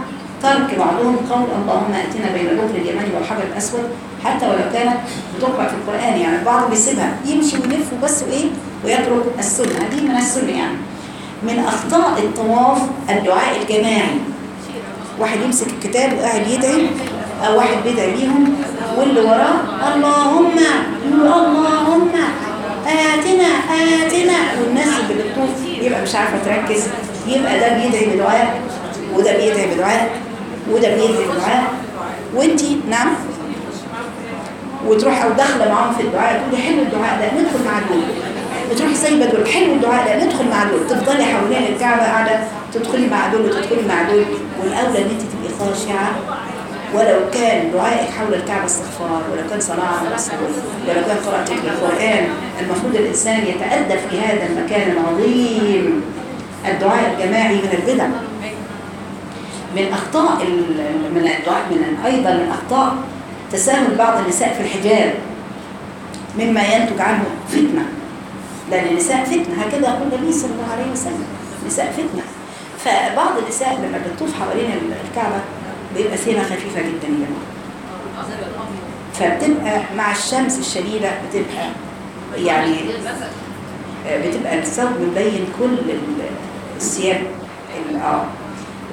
ترك بعضهم قول اللهم آتنا بين الركن اليماني والحجر الاسود حتى ولو كانت بتقرأ في القرآن يعني البعض بيسيبها. يمشي ويلف بس وإيه؟ ويترك السنة. دي من السنة يعني. من أخطاء الطواف الدعاء الجماعي. واحد يمسك الكتاب وقاعد يدعي. واحد بيدعي بيهم واللي وراه اللهم اللهم آتنا آتنا. والناس اللي بتطوف يبقى مش عارفة تركز يبقى ده بيدعي بدعاء وده بيدعي بدعاء وده بيدعي بدعاء. وانتي نعم. وتروح أو داخلة معاهم في الدعاء تقولي حلو الدعاء ده ندخل مع دول وتروحي سايبه دول حلو الدعاء ده ندخل مع دول تفضلي حوالين الكعبة قاعدة تدخلي مع دول وتدخلي مع دول. والأولى ان انت تبقي خاشعة. ولو كان دعائك حول الكعبة استغفار ولو كان صلاة على الرسول ولو كان قراءتك للقرآن المفروض الإنسان يتأدب في هذا المكان العظيم. الدعاء الجماعي من البدع من أخطاء من الدعاء من أيضا من أخطاء تساهل بعض النساء في الحجاب مما ينتج عنه فتنة. لأن النساء فتنة هكذا يقول النبي صلى الله عليه وسلم نساء فتنة. فبعض النساء لما بتطوف حوالين الكعبة بيبقى ثيابها خفيفة جدا يا جماعة. فبتبقى مع الشمس الشديدة بتبقى يعني بتبقى الثوب مبين كل ال- الثياب ال- آه.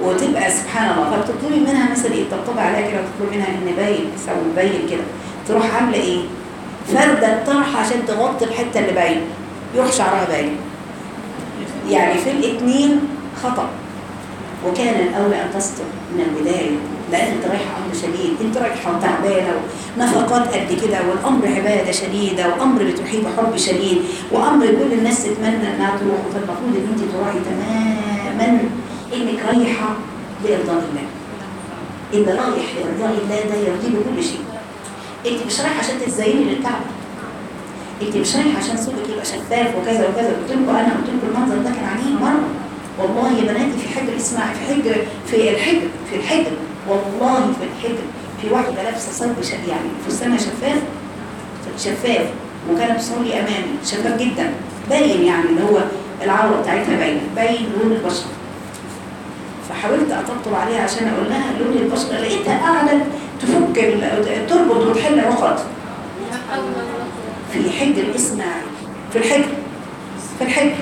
وتبقى سبحان الله. فبتطلبي منها مثلا إيه؟ تطبطبي عليها كده وتطلبي منها إن باين ثوب مبين كده. تروح عاملة إيه؟ فردة الطرحة عشان تغطي الحتة اللي باينة. يروح شعرها باين. يعني في الاثنين خطأ. وكان الاولى أن تستر من البداية لأن أنت رايحه أمر شديد. أنت رايحه وتعبانه ونفقات قد كده والأمر عبادة شديدة وامر بتروحيه بحب شديد وأمر كل الناس تتمنى إنها تروح. فالمفروض إن أنت تروحي تماما إنك رايحة لإرضاء الله. اللي رايح لإرضاء الله ده يرضيه بكل شيء. أنت مش رايحة عشان تتزيني للكعبه أنت مش رايحة عشان صوتك يبقى شفاف وكذا وكذا. قلت لكم أنا قلت لكم المنظر ده كان عنيف مرة. والله يا بناتي في حجر اسمع في حجر في الحجر في الحجر. والله في الحجر. في واحدة لابسة صلب يعني فستانها شفاف شفاف وكانت بتصلي أمامي. شفاف جدا. باين يعني اللي هو العورة بتاعتها باينة. باين لون البشرة. فحاولت أطبطب عليها عشان أقول لها لون البشرة. لقيتها قاعدة تفك تربط وتحل عقد في حجر اسماعيل في الحجر في الحجر.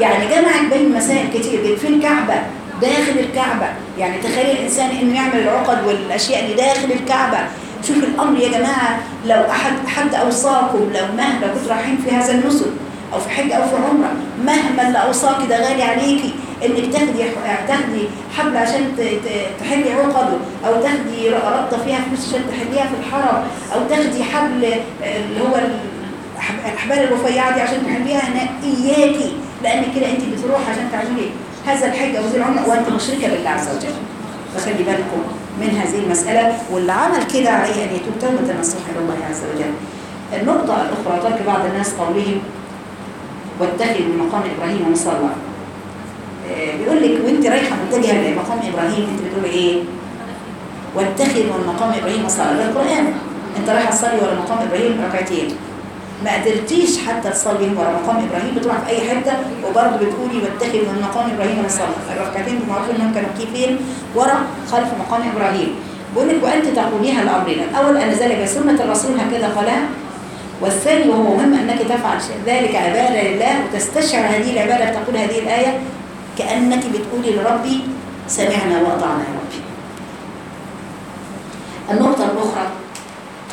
يعني جمعت بين مسائل كتير جدا في الكعبة داخل الكعبة. يعني تخيل الإنسان إنه يعمل العقد والأشياء اللي داخل الكعبة. شوف الأمر يا جماعة لو أحد حد أوصاكم لو مهما كنتوا رايحين في هذا النسك أو في حج أو في عمرة مهما اللي أوصاك ده غالي عليكي إنك تاخدي تاخدي حبل عشان تحلي عقده أو تاخدي ربطة فيها فلوس عشان تحليها في الحرم أو تاخدي حبل آه، اللي هو الأح- الأحبال الرفيعة دي عشان تحليها هنا إياكي. لأن كده أنت بتروح عشان تعملي هذا الحج أو ذي العمرة وأنت مشركة بالله عز وجل. فخلي بالكم من هذه المسألة واللي عمل كده عليه أن يتوب توبة نصوحا إلى الله عز وجل. النقطة الأخرى ترك بعض الناس قولهم واتخذ من مقام إبراهيم مصلى. آه، بيقول لك وأنت رايحة متجهة لمقام إبراهيم أنت بتقولي إيه؟ واتخذ من مقام إبراهيم مصلى. ده القرآن أنت رايحة تصلي ورا مقام إبراهيم ركعتين. ما قدرتيش حتى تصلي ورا مقام إبراهيم بتروح في أي حتة وبرضه بتقولي واتخذ من مقام إبراهيم مصلى الركعتين معروف انهم كانوا كيفين ورا خلف مقام إبراهيم. بقول لك وأنت تقوليها الامرين الأول أن ذلك سنة الرسول هكذا قالها. والثاني وهو مهم أنك تفعل ذلك عبادة لله وتستشعر هذه العبادة تقول هذه الآية كأنك بتقولي لربي سمعنا وأطعنا يا ربي. النقطة الأخرى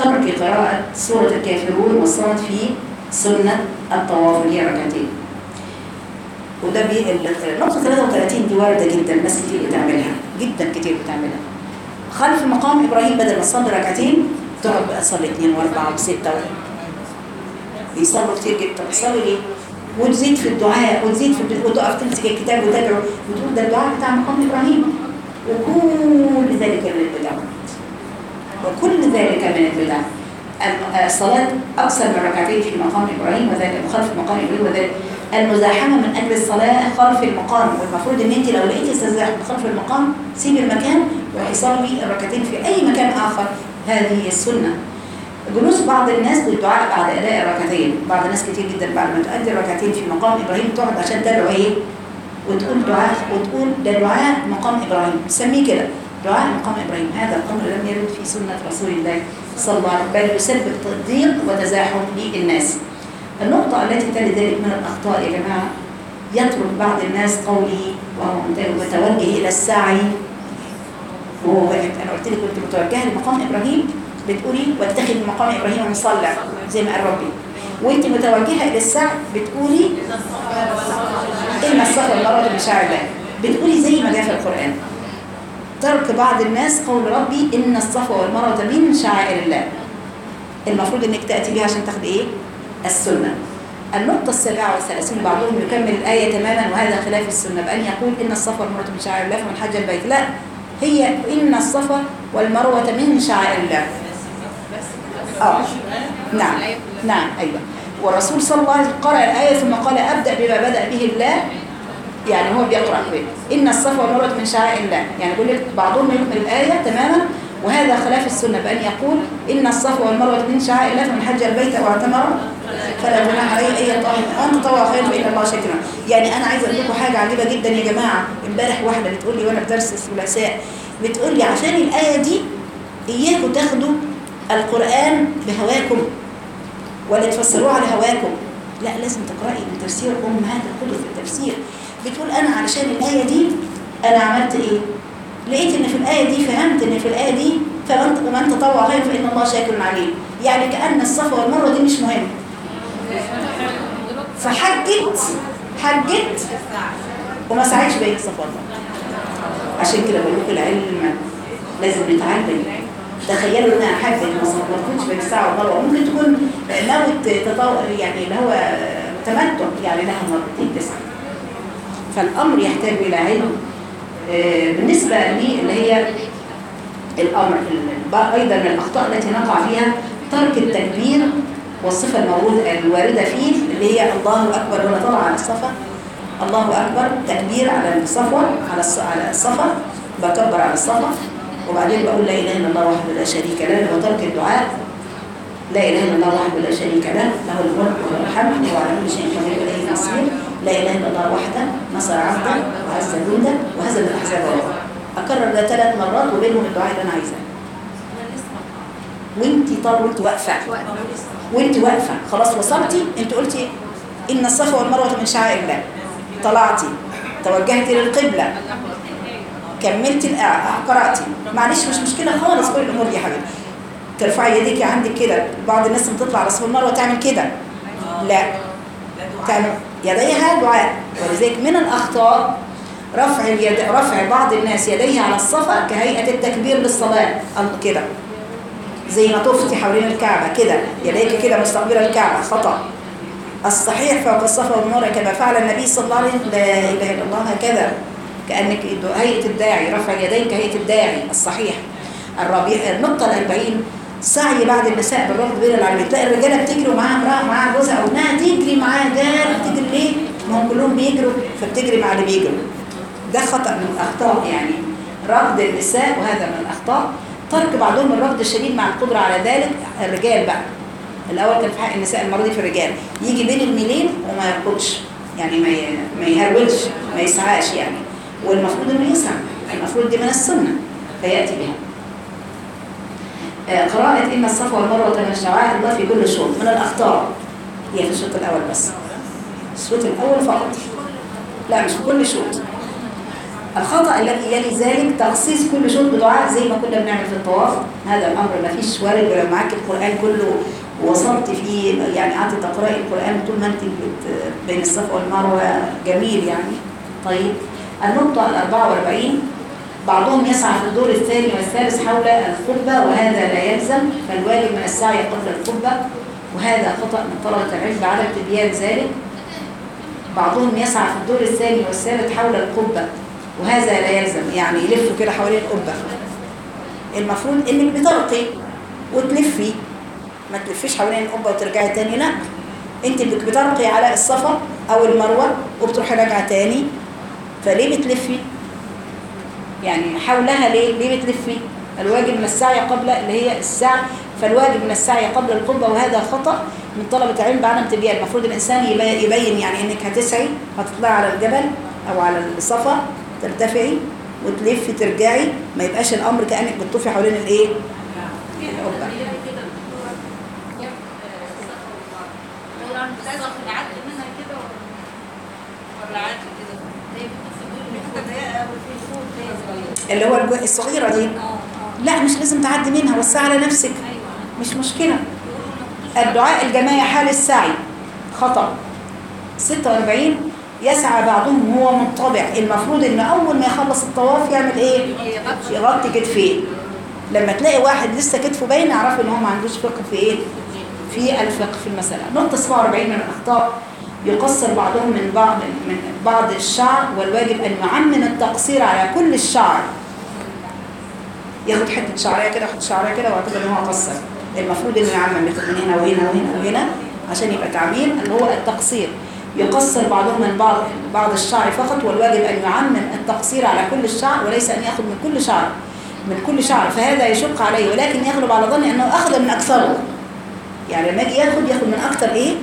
ترك قراءة سورة الكافرون والصمت في سنة الطواف ركعتين. وده بي النقطه 33 دي واردة جدا ناس كتير بتعملها جدا كتير بتعملها. خلف مقام إبراهيم بدل ما تصلي ركعتين تقعد بقى تصلي اثنين وأربعة وستة بيصلوا كتير جدا بتصلي ليه؟ وتزيد في الدعاء وتزيد في وتقف تمسك الكتاب وتدعو وتقول ده الدعاء بتاع مقام إبراهيم وكل ذلك من البدع وكل من البدع ال- الصلاة أكثر من ركعتين في مقام إبراهيم وذلك خلف مقام إبراهيم وذلك المزاحمة من أجل الصلاة خلف المقام. والمفروض إن أنت لو لقيتي تزاحم خلف المقام سيبي المكان وروحي صلي الركعتين في أي مكان آخر. هذه السنة. جلوس بعض الناس للدعاء بعد أداء الركعتين. بعض الناس كتير جدا بعد ما تؤدي الركعتين في مقام إبراهيم تقعد عشان تدعو إيه وتقول دعاء وتقول ده دعاء مقام إبراهيم. تسميه كده. دعاء مقام إبراهيم. هذا الامر لم يرد في سنة رسول الله صلى الله عليه وسلم بل يسبب تضييق وتزاحم للناس. النقطة التي تلي ذلك من الأخطاء يا جماعة يترك بعض الناس قولي وهو متوجه إلى السعي. وهو واقف أنا قلت لك كنت متوجهه لمقام إبراهيم. بتقولي واتخذ مقام إبراهيم مصلى زي ما قال ربي. وأنت متوجهة إلى السعي بتقولي إن الصفا والمروه من شعائر الله بتقولي زي ما جاء في القرآن. ترك بعض الناس قول ربي إن الصفا والمروة من شعائر الله. المفروض إنك تأتي بها عشان تاخدي إيه؟ السنة. النقطة السابعة والثلاثين بعضهم يكمل الآية تماما وهذا خلاف السنة. بأن يقول إن الصفا والمروة من شعائر الله فمن حج البيت. لا هي إن الصفا والمروة من شعائر الله. آه. نعم. نعم أيوة. والرسول صلى الله عليه وسلم قرأ الآية ثم قال أبدأ بما بدأ به الله. يعني هو بيقرأ به إن الصفا والمروة من شعائر الله. يعني يقول لك بعضهم يكمل الآية تماما وهذا خلاف السنة. بأن يقول إن الصفا والمروة من شعائر الله فمن حج البيت أو اعتمر فلا جناح عليه أي طاعة أن تطوع خير فإن الله شاكرا يعني أنا عايزة أقول لكم حاجة عجيبة جدا يا جماعة. امبارح واحدة بتقول لي وأنا في درس الثلاثاء بتقول لي عشان الآية دي إياكم تاخدوا القرآن بهواكم ولا تفسروه على هواكم. لا لازم تقرأي من تفسير أمهات الكتب في التفسير. بتقول أنا علشان الآية دي أنا عملت إيه؟ لقيت إن في الآية دي فهمت إن في الآية دي فمن تطوع خير فإن الله شاكر عليه يعني كأن الصفا والمروة دي مش مهم. فحجت حجت وما سعيش بين الصفا والمروة. عشان كده بقول لكم العلم لازم نتعلم. تخيلوا إن أنا حاجة ما كنتش بين الساعة والمروة. ممكن تكون ناوي تطور يعني اللي هو تمتع يعني لها مرتين تسعة. فالأمر يحتاج إلى علم آه، بالنسبة لي اللي هي الأمر ال- أيضا من الأخطاء التي نقع فيها ترك التكبير والصفة الموجوده الواردة فيه اللي هي الله أكبر ولا طلع على الصفا الله أكبر تكبير على الصفا على على الصفا بكبر على الصفا وبعدين بقول لا إله إلا الله وحده لا شريك له وترك الدعاء. لا إله إلا الله وحده لا شريك له له الملك وله الحمد وهو على كل شيء قدير اليه المصير لا إله إلا الله وحده نصر عبده وعز جنده وهزم الاحزاب وحده أكرر ده ثلاث مرات وبينهم الدعاء اللي أنا عايزاه. وانت طال وانت واقفة. وانت واقفة. خلاص وصلتي أنت قلتي إن الصفا والمروة من شعائر الله. طلعتي توجهتي للقبلة. كملتي قرأتي معلش مش مشكلة خالص كل الأمور دي يا حبيبتي ترفعي يديك عندك كده. بعض الناس بتطلع على صف المروة تعمل كده. لا. تعمل يديها دعاء. ولذلك من الأخطاء رفع اليد رفع بعض الناس يديه على الصفا كهيئة التكبير للصلاة. ال- كده. زي ما تفتي حوالين الكعبة كده. يديك كده مستقبل الكعبة. خطأ. الصحيح فوق الصفا والمروة كما فعل النبي صلى الله عليه وسلم. لا إله إلا الله. هكذا. كأنك هيئة الداعي. رفع اليدين كهيئة الداعي. الصحيح. الربيع النقطة الأربعين. سعي بعض النساء بالرفض بين العالمين تلاقي الرجالة بتجري ومعاها امرأة معاها جوزها أو إنها تجري معاها جارة بتجري ليه؟ ما هم كلهم بيجروا فبتجري مع اللي بيجروا ده خطأ من الأخطاء يعني. رفض النساء وهذا من الأخطاء. ترك بعضهم الرفض الشديد مع القدرة على ذلك. الرجال بقى. الأول كان في حق النساء المرة دي في الرجال. يجي بين الميلين وما يركضش يعني ما ما يهرولش ما يسعاش يعني. والمفروض إنه يسعى. المفروض دي من السنة. فيأتي بها. قراءة إن الصفا والمروة من شعائر الله في كل شوط من الأخطاء هي في الشوط الأول بس. الشوط الأول فقط. لا مش في كل شوط الخطأ الذي يلي ذلك تخصيص كل شوط بدعاء زي ما كنا بنعمل في الطواف. هذا الأمر ما فيش وارد ولو معاك. القرآن كله وصلت فيه. يعني قعدت تقرأي القرآن طول ما أنت بين الصفا والمروة. جميل يعني. طيب. النقطة ال 44 بعضهم يسعى في الدور الثاني والثالث حول القبة وهذا لا يلزم فالواجب من السعي قبل القبة وهذا خطأ من طلبة العلم بعدم تبيان ذلك. بعضهم يسعى في الدور الثاني والثالث حول القبة وهذا لا يلزم يعني يلفوا كده حوالين القبة. المفروض انك بترقي وتلفي ما تلفيش حوالين القبة وترجعي تاني لا. أنت بت- بترقي على الصفا أو المروة وبتروحي راجعة تاني فليه بتلفي؟ يعني حولها ليه؟ ليه بتلفي الواجب من السعي قبل اللي هي السعي فالواجب من السعي قبل القبة وهذا خطأ من طلبة العلم بعدم تبيان. المفروض الإنسان يبي- يبين يعني إنك هتسعي هتطلعي على الجبل أو على الصفا ترتفعي وتلفي ترجعي. ما يبقاش الأمر كأنك بتطوفي حوالين الإيه؟ القبة نعدي منها كده ولا عادي كده هي بتوصل حتة ضيقه قوي في صوت كده صغير اللي هو الصغيرة دي. لا مش لازم تعدي منها وسع على نفسك. مش مشكلة. الدعاء الجماعي حال السعي. خطأ. 46 يسعى بعضهم هو منطبع المفروض ان أول ما يخلص الطواف يعمل إيه؟ يغطي. كتفيه لما تلاقي واحد لسه كتفه باين اعرف إن هو ما عندوش فقه في إيه؟ في الفقه في المسألة. نقطة 47 من الأخطاء. يقصر بعضهم من بعض من بعض الشعر والواجب أن يعمم التقصير على كل الشعر. ياخد حتة شعرية كده ياخد شعرية كده واعتبر إن هو قصر. المفروض إنه يعمم ياخد من هنا وهنا وهنا وهنا عشان يبقى تعميم اللي هو التقصير. يقصر بعضهم من بعض بعض الشعر فقط والواجب أن يعمم التقصير على كل الشعر وليس أن ياخذ من كل شعر من كل شعر. فهذا يشق عليه ولكن يغلب على ظني أنه أخذ من أكثره. يعني لما يجي ياخد ياخد من أكثر إيه؟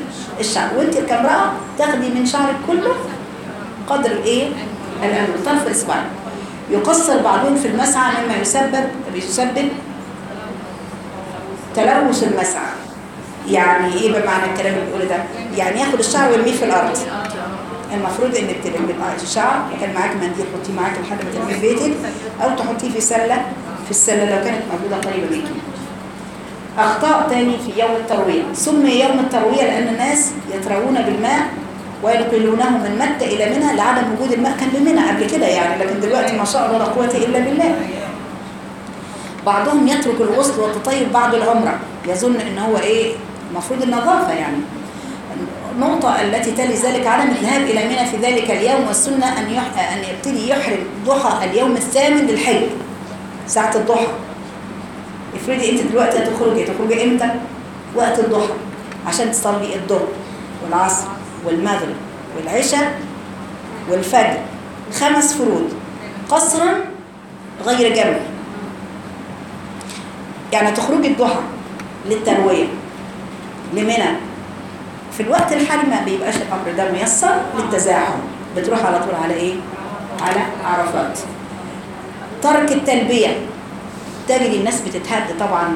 الشعر وانت كامرأة تاخدي من شعرك كله قدر الايه؟ الانف طرف الاصبع يقصر بعضهم في المسعى مما يسبب بيسبب تلوث المسعى. يعني إيه بمعنى الكلام اللي بتقوله ده؟ يعني ياخد الشعر ويرميه في الأرض. المفروض انك تلمي الشعر كان معاك منديل حطيه معاك لحد ما تلمي في بيتك أو تحطيه في سلة. في السلة لو كانت موجودة قريبة منك. أخطاء تاني في يوم الترويه سمي يوم الترويه لأن الناس يتروون بالماء وينقلونه من مكه إلى منى لعدم وجود الماء. كان بمنى قبل كده يعني لكن دلوقتي ما شاء الله لا قوة إلا بالله. بعضهم يترك الغسل والتطيب بعد العمرة. يظن إن هو إيه؟ المفروض النظافة يعني. النقطة التي تلي ذلك عدم الذهاب إلى منى في ذلك اليوم والسنة أن. أن يبتدي يحرم ضحى اليوم الثامن للحج ساعة الضحى. افرضي أنت دلوقتي هتخرجي تخرجي إمتى؟ وقت الضحى عشان تصلي الظهر والعصر والمغرب والعشاء والفجر. خمس فروض. قصرا غير جمع. يعني تخرجي الضحى للتروية لمنى. في الوقت الحالي ما بيبقاش الأمر ده ميسر للتزاحم. بتروح على طول على إيه؟ على عرفات. ترك التلبية. تجد الناس بتتهد طبعا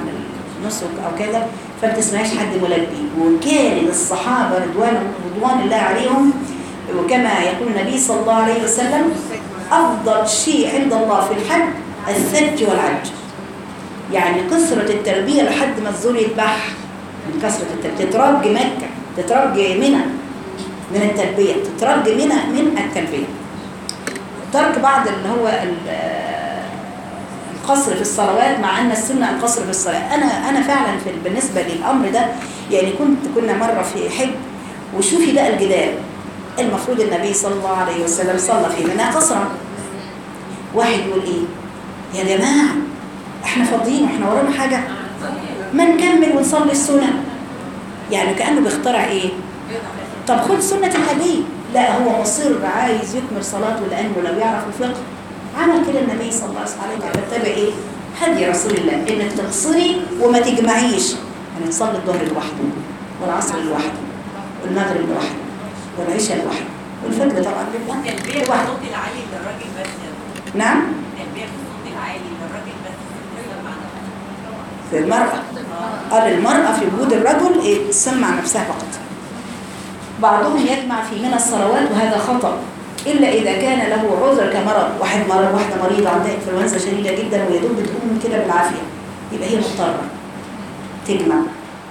النسك أو كده فما تسمعيش حد ملبي. وكان الصحابة رضوان رضوان الله عليهم وكما يقول النبي صلى الله عليه وسلم أفضل شيء عند الله في الحج الثلج والعج. يعني كثرة التلبية لحد ما الزول يذبح. من كثرة التلبية تترج مكة تترج منى من التلبية تترج منى من التلبية ترك بعض اللي هو القصر في الصلوات مع أن السنة القصر في الصلاة. أنا أنا فعلا في بالنسبة للأمر ده يعني كنت كنا مرة في حج وشوفي بقى الجدال. المفروض النبي صلى الله عليه وسلم صلى في منى قصرا. واحد يقول إيه؟ يا جماعة إحنا فاضيين وإحنا ورانا حاجة؟ ما نكمل ونصلي السنن يعني كأنه بيخترع إيه؟ طب خد سنة النبي لا هو مصر عايز يكمل صلاته لأنه لو يعرف الفقه. عمل كده النبي صلى الله عليه وسلم تتبع إيه هدي رسول الله. انك تقصري وما تجمعيش. يعني تصلي الظهر لوحده والعصر لوحده والمغرب لوحده والعشاء لوحده والفجر طبعا لوحده. التلبية بالصوت العالي للراجل بس نعم التلبية بالصوت العالي للراجل بس تسمع في المرأة. قال المرأة في وجود الرجل إيه؟ تسمع نفسها فقط. بعضهم يجمع في من الصلوات وهذا خطأ. إلا إذا كان له عذر كمرض واحد مرض واحدة مريضة عندها إنفلونزا شديدة جدا ويدوب بتقوم كده بالعافية يبقى هي مضطرة تجمع.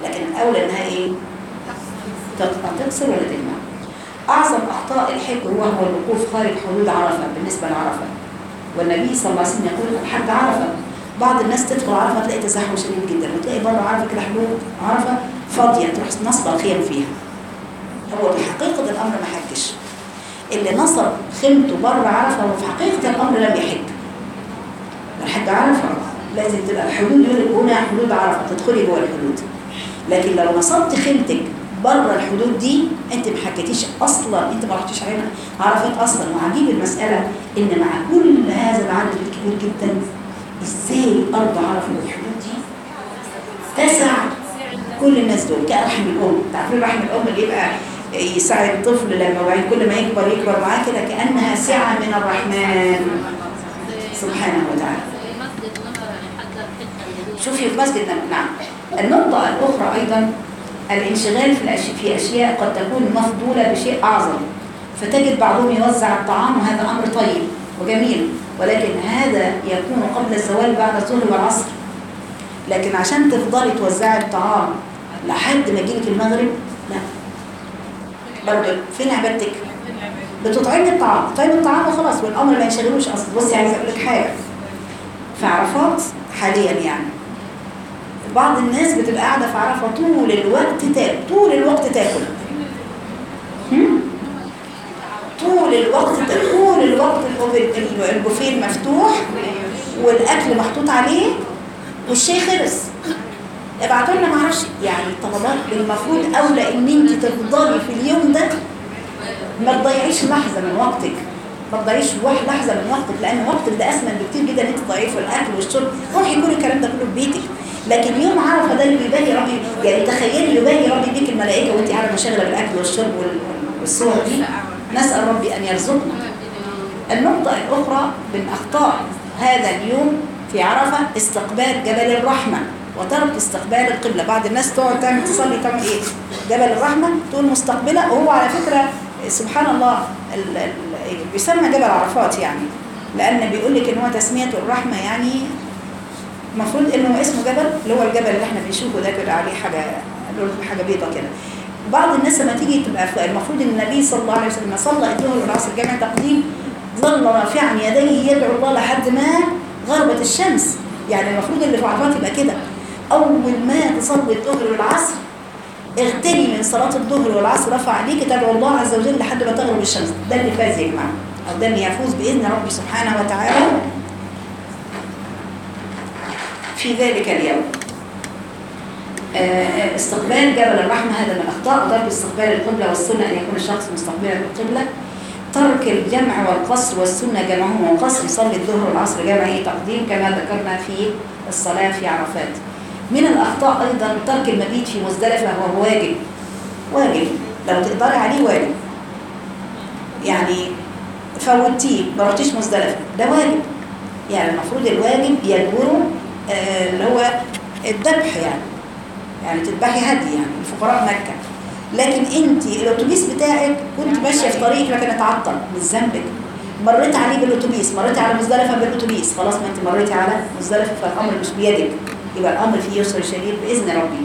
لكن الأولى إنها إيه؟ تكسر ولا تجمع؟ أعظم أخطاء الحج هو هو الوقوف خارج حدود عرفة بالنسبة لعرفة. والنبي صلى الله عليه وسلم يقول الحج عرفة. بعض الناس تدخل عرفة تلاقي تزاحم شديد جدا وتلاقي بره عرفة كده حدود عرفة فاضية تروح نصب الخيم فيها. هو في حقيقة الأمر ما حجش اللي نصب خيمته بره عرفة هو في حقيقة الأمر لم يحج الحج عرفة لازم تبقى الحدود يقول هنا حدود عرفة تدخلي جوه الحدود. لكن لو نصبت خيمتك بره الحدود دي أنت ما حكيتيش أصلا أنت ما رحتيش علينا. عرفات أصلا. وعجيب المسألة إن مع كل هذا العدد الكبير جدا إزاي أرض عرفة والحدود دي؟ تسع. كل الناس دول كرحم الأم. تعرفين رحم الأم اللي يبقى يساعد الطفل لما وبعدين كل ما يكبر يكبر معاه كده كأنها سعة من الرحمن. سبحانه وتعالى. شوفي في مسجد نعم. النقطة الأخرى أيضا الانشغال في الأشياء في أشياء قد تكون مفضولة بشيء أعظم. فتجد بعضهم يوزع الطعام وهذا أمر طيب وجميل. ولكن هذا يكون قبل الزوال بعد الظهر والعصر. لكن عشان تفضلي توزعي الطعام لحد ما يجيلك المغرب برضه فين عبادتك؟ بتطعمي الطعام. بتطعمي الطعام وخلاص والأمر ما ينشغلوش أصلا. بصي عايزه أقول لك حاجة. في عرفات حاليا يعني. بعض الناس بتبقى قاعدة في عرفة طول الوقت تاكل. طول الوقت تاكل؟ طول الوقت طول الوقت البوفيه مفتوح والأكل محطوط عليه والشاي خلص. ابعتوا لنا معرفش يعني طلبات المفروض اولى ان انت تفضلي في اليوم ده ما تضيعيش لحظة من وقتك. ما تضيعيش واحد لحظة من وقتك لأن وقتك ده اثمن بكتير جدا إن انت تضيعيه في الاكل والشرب. روحي كل الكلام ده كله في بيتك. لكن يوم عرفة ده اللي بيباهي ربي يعني تخيلي يباهي ربي بيك الملائكة وانت قاعدة مشغلة بالأكل والشرب وال- والصور دي. نسأل ربي أن يرزقنا. النقطة الأخرى من أخطاء هذا اليوم في عرفة استقبال جبل الرحمة. وترك استقبال القبلة. بعض الناس تقعد تعمل تصلي تعمل إيه؟ جبل الرحمة تقول مستقبلة. وهو على فكرة سبحان الله ال- بيسمى جبل عرفات يعني. لأن بيقول لك إن هو تسمية الرحمة يعني المفروض إنه اسمه جبل اللي هو الجبل اللي إحنا بنشوفه ده كده عليه حاجة حاجة بيضة كده. بعض الناس لما تيجي تبقى المفروض إن النبي صلى الله عليه وسلم صلى الظهر والعصر جمع تقديم ظل رافعا يديه يدعو الله لحد ما غربت الشمس. يعني المفروض اللي في عرفات يبقى كده. أول ما تصلي الظهر والعصر اغتني من صلاة الظهر والعصر رفع عليك تدعو الله عز وجل لحد ما تغرب الشمس. ده اللي فاز يا جماعة. أو ده اللي يفوز بإذن ربي سبحانه وتعالى. في ذلك اليوم. آه، استقبال جبل الرحمة هذا من الأخطاء ترك استقبال القبلة والسنة أن يكون الشخص مستقبلا للقبلة ترك الجمع والقصر والسنة جمعهم وقصر يصلي الظهر والعصر جمعه تقديم كما ذكرنا في الصلاة في عرفات. من الأخطاء أيضا ترك المبيت في مزدلفة وهو واجب. واجب. لو تقدري عليه واجب. يعني فوتيه. ما رحتيش مزدلفة. ده واجب. يعني المفروض الواجب يجبره آه، اللي هو الذبح يعني. يعني تذبحي هدي يعني لفقراء مكة. لكن أنت الأتوبيس بتاعك كنت ماشية في طريقك لكن اتعطل. مش ذنبك. مريت عليه بالأتوبيس. مريت على مزدلفة بالأتوبيس. خلاص ما أنت مريتي على مزدلفة فالأمر مش بيدك. يبقى الأمر فيه يسر شديد بإذن ربي.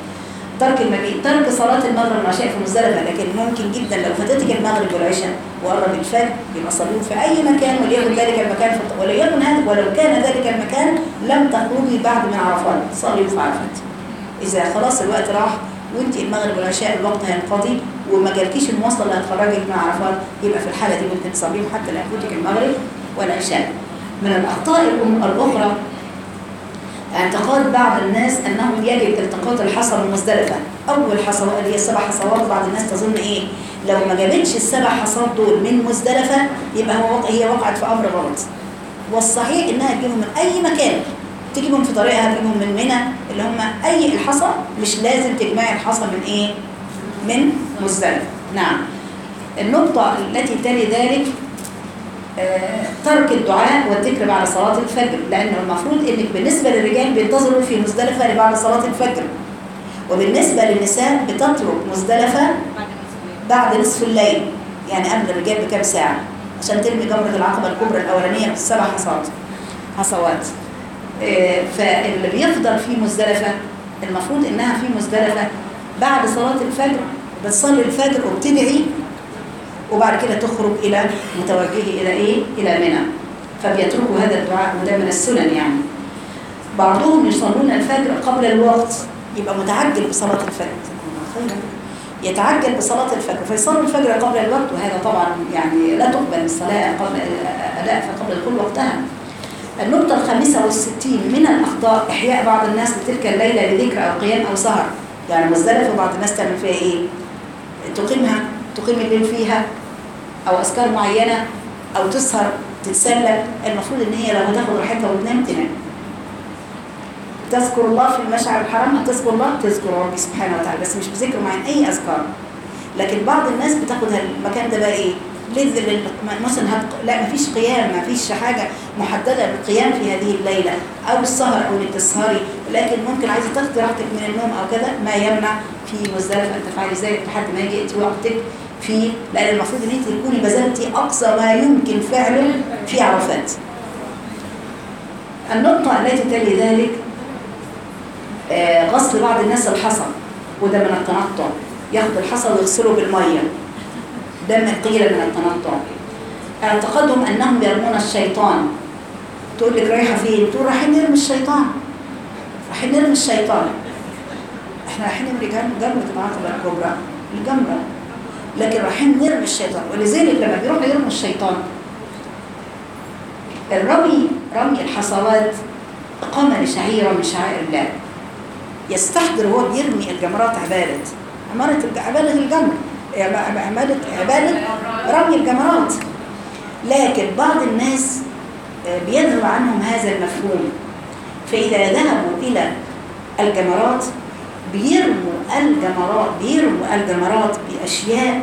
ترك المبيت ترك صلاة المغرب والعشاء في مزدلفة لكن ممكن جدا لو فاتتك المغرب والعشاء وقرب الفجر يبقى صلوا في أي مكان وليكن ذلك المكان وليكن هذا ولو كان ذلك المكان لم تخرجي بعد من عرفات صلوا في عرفات إذا خلاص الوقت راح وانت المغرب والعشاء الوقت هينقضي وما جالكيش المواصلة اللي هتخرجك من عرفات يبقى في الحالة دي ممكن تصليهم حتى لا يفوتك المغرب والعشاء من الأخطاء الأخرى اعتقاد بعض الناس أنه يجب التقاط الحصى بمزدلفه أول حصوات اللي هي السبع حصوات بعض الناس تظن إيه؟ لو ما جابتش السبع حصات دول من مزدلفة يبقى هو هي وقعت في أمر غلط. والصحيح إنها تجيبهم من أي مكان. تجيبهم في طريقها تجيبهم من منى اللي هم أي الحصى مش لازم تجمعي الحصى من إيه؟ من مزدلفة. نعم. النقطة التي تلي ذلك ترك الدعاء والذكر بعد صلاة الفجر لأن المفروض إنك بالنسبة للرجال بينتظروا في مزدلفة بعد صلاة الفجر وبالنسبة للنساء بتترك مزدلفة بعد نصف الليل يعني قبل الرجال بكام ساعة؟ عشان ترمي جمرة العقبة الكبرى الأولانية بسبع حصات حصوات. آه، فاللي بيفضل في مزدلفة المفروض إنها في مزدلفة بعد صلاة الفجر بتصلي الفجر وبتدعي وبعد كده تخرج إلى متوجهة إلى إيه؟ إلى منى. فبيتركوا هذا الدعاء وده من السنن يعني. بعضهم يصلون الفجر قبل الوقت. يبقى متعجل بصلاة الفجر. يتعجل بصلاة الفجر. فيصلوا الفجر قبل الوقت وهذا طبعا يعني لا تقبل الصلاة قبل أداء قبل دخول وقتها. النقطة الخامسة والستين من الأخطاء إحياء بعض الناس لتلك الليلة لذكر أو قيام أو سهر. يعني مزدلفة بعض الناس تعمل فيها إيه؟ تقيمها تقيم الليل فيها. أو أذكار معينة أو تسهر تتسلى المفروض إن هي لو هتاخد راحتها وتنام تنام. تذكر الله في المشعر الحرام هتذكر الله تذكر ربي سبحانه وتعالى. بس مش بذكر مع أي أذكار. لكن بعض الناس بتاخد المكان ده بقى إيه؟ لذ مثلا هت... لا مفيش قيام مفيش حاجة محددة للقيام في هذه الليلة أو السهر أو إنك تسهري. لكن ممكن عايزة تاخدي راحتك من النوم أو كذا ما يمنع في مزدلفة. أن تفعلي ذلك لحد ما يجي وقتك في لأن المفروض إن أنت تكوني بذلتي أقصى ما يمكن فعله في عرفات. النقطة التي تلي ذلك آه، غسل بعض الناس الحصى وده من التنطع. ياخد الحصى ويغسله بالمية. ده من قيل من التنطع. اعتقادهم أنهم يرمون الشيطان. تقول لك رايحة فين؟ تقول رايحين نرمي الشيطان. رايحين نرمي الشيطان. إحنا رايحين نرمي جمره العقبه الكبرى. الجمرة. لكن رايحين نرمي الشيطان. ولذلك لما بيروحوا يرموا الشيطان الرمي رمي الحصوات إقامة لشعيرة من شعائر الله. يستحضر هو بيرمي الجمرات عبادة. عمارة عبادة الجمر. عب- عبادة عبادة رمي الجمرات. لكن بعض الناس آه، بيذهب عنهم هذا المفهوم. فإذا ذهبوا إلى الجمرات بيرموا الجمرات بيرموا الجمرات بأشياء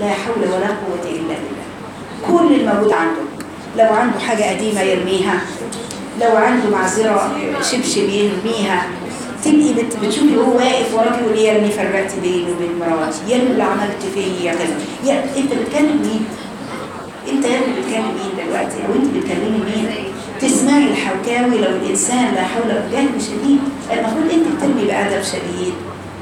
لا حول ولا قوة إلا بالله. كل الموجود عنده. لو عنده حاجة قديمة يرميها. لو عنده معذرة شبشب يرميها. تبقي بت- بتشوفي وهو واقف وراك يقول يا ابني فرقت بيني وبين مراتي. ابني اللي عملت فيا كذا انت بتكلم مين؟ انت يا ابني بتكلم مين دلوقتي؟ أو انت بتكلمي مين؟ تسمعي الحكاوي لو الإنسان لا حول ولا قوة شديد المفروض انت بترمي بأدب شديد.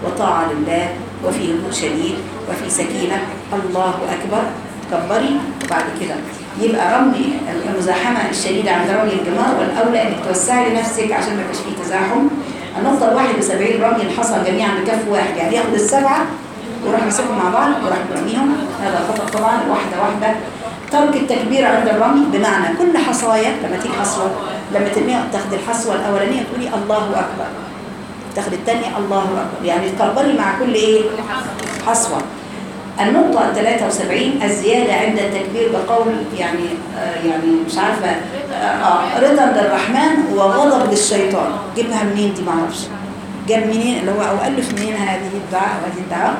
وطاعة لله وفي هدوء شديد وفي سكينة. الله أكبر. تكبري وبعد كده يبقى رمي المزاحمة الشديدة عند رمي الجمار والأولى إنك توسعي لنفسك عشان ما يبقاش فيه تزاحم. النقطه ال 71 رمي الحصى جميعا بكف واحد. يعني ياخد السبعة وراح يمسكهم مع بعض وراح يرميهم. هذا خطأ طبعا. واحدة واحدة. ترك التكبير عند الرمي. بمعنى كل حصاية لما تيجي حصوة لما ترميها تاخد الحصوة الأولانية تقولي الله أكبر. تاخد الثانية الله أكبر. يعني تكبري مع كل إيه؟ حصوة. النقطة 73 الزيادة عند التكبير بقول يعني آه يعني مش عارفة آه آه، رضا للرحمن وغضب للشيطان. جيبها منين دي؟ معرفش. جاب منين؟ اللي هو أو ألف منين؟ هذه الدعاء أو هذه الدعاء.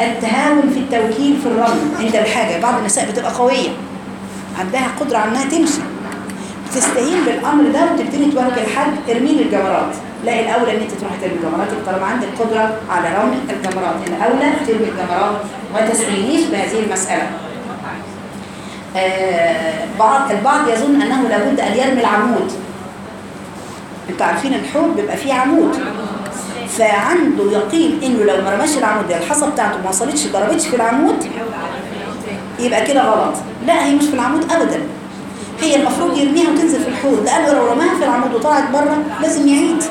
التهاون في التوكيل في الرمي عند الحاجة. بعض النساء بتبقى قوية. عندها قدرة على إنها تمشي. بتستهين بالأمر ده وتبتدي توكل حد ارمي الجمرات لا الأولى إن أنت تروحي ترمي جمراتك طالما عندك قدرة على رمي الجمرات الأولى ترمي الجمرات وما تستهينيش بهذه المسألة. آه بعض البعض يظن أنه لابد أن يرمي العمود. أنتوا عارفين الحوض بيبقى فيه عمود. فعنده يقين إنه لو ما رماش العمود ده الحصى بتاعته ما وصلتش ضربتش في العمود يبقى كده غلط. لا هي مش في العمود ابدا. هي المفروض يرميها وتنزل في الحوض. لأنه لو رماها في العمود وطلعت بره لازم يعيد.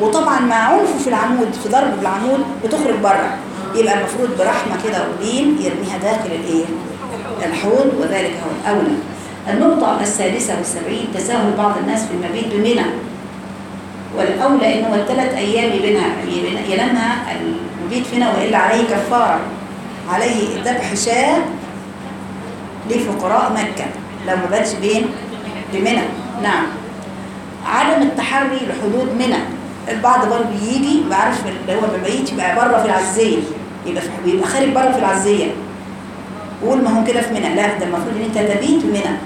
وطبعا مع عنفه في العمود في ضرب بالعمود بتخرج بره يبقى المفروض برحمة كده ولين يرميها داخل الإيه؟ الحوض وذلك هو الأولى. النقطة السادسة والسبعين تساهل بعض الناس في المبيت بمنى. والأولى انه الثلاث أيام يبنها ينامها المبيت فينا وإلا عليه كفارة. عليه ذبح شاة لفقراء مكة. لو ما باتش بين بمنى. نعم. عدم التحري لحدود منى. البعض برضه يجي بعرف اللي هو المبيت يبقى بره في العزية يبقى في يبقى خارج بره في العزية. وقول ما هو كده في منى. لا ده المفروض إن أنت تبيت منى.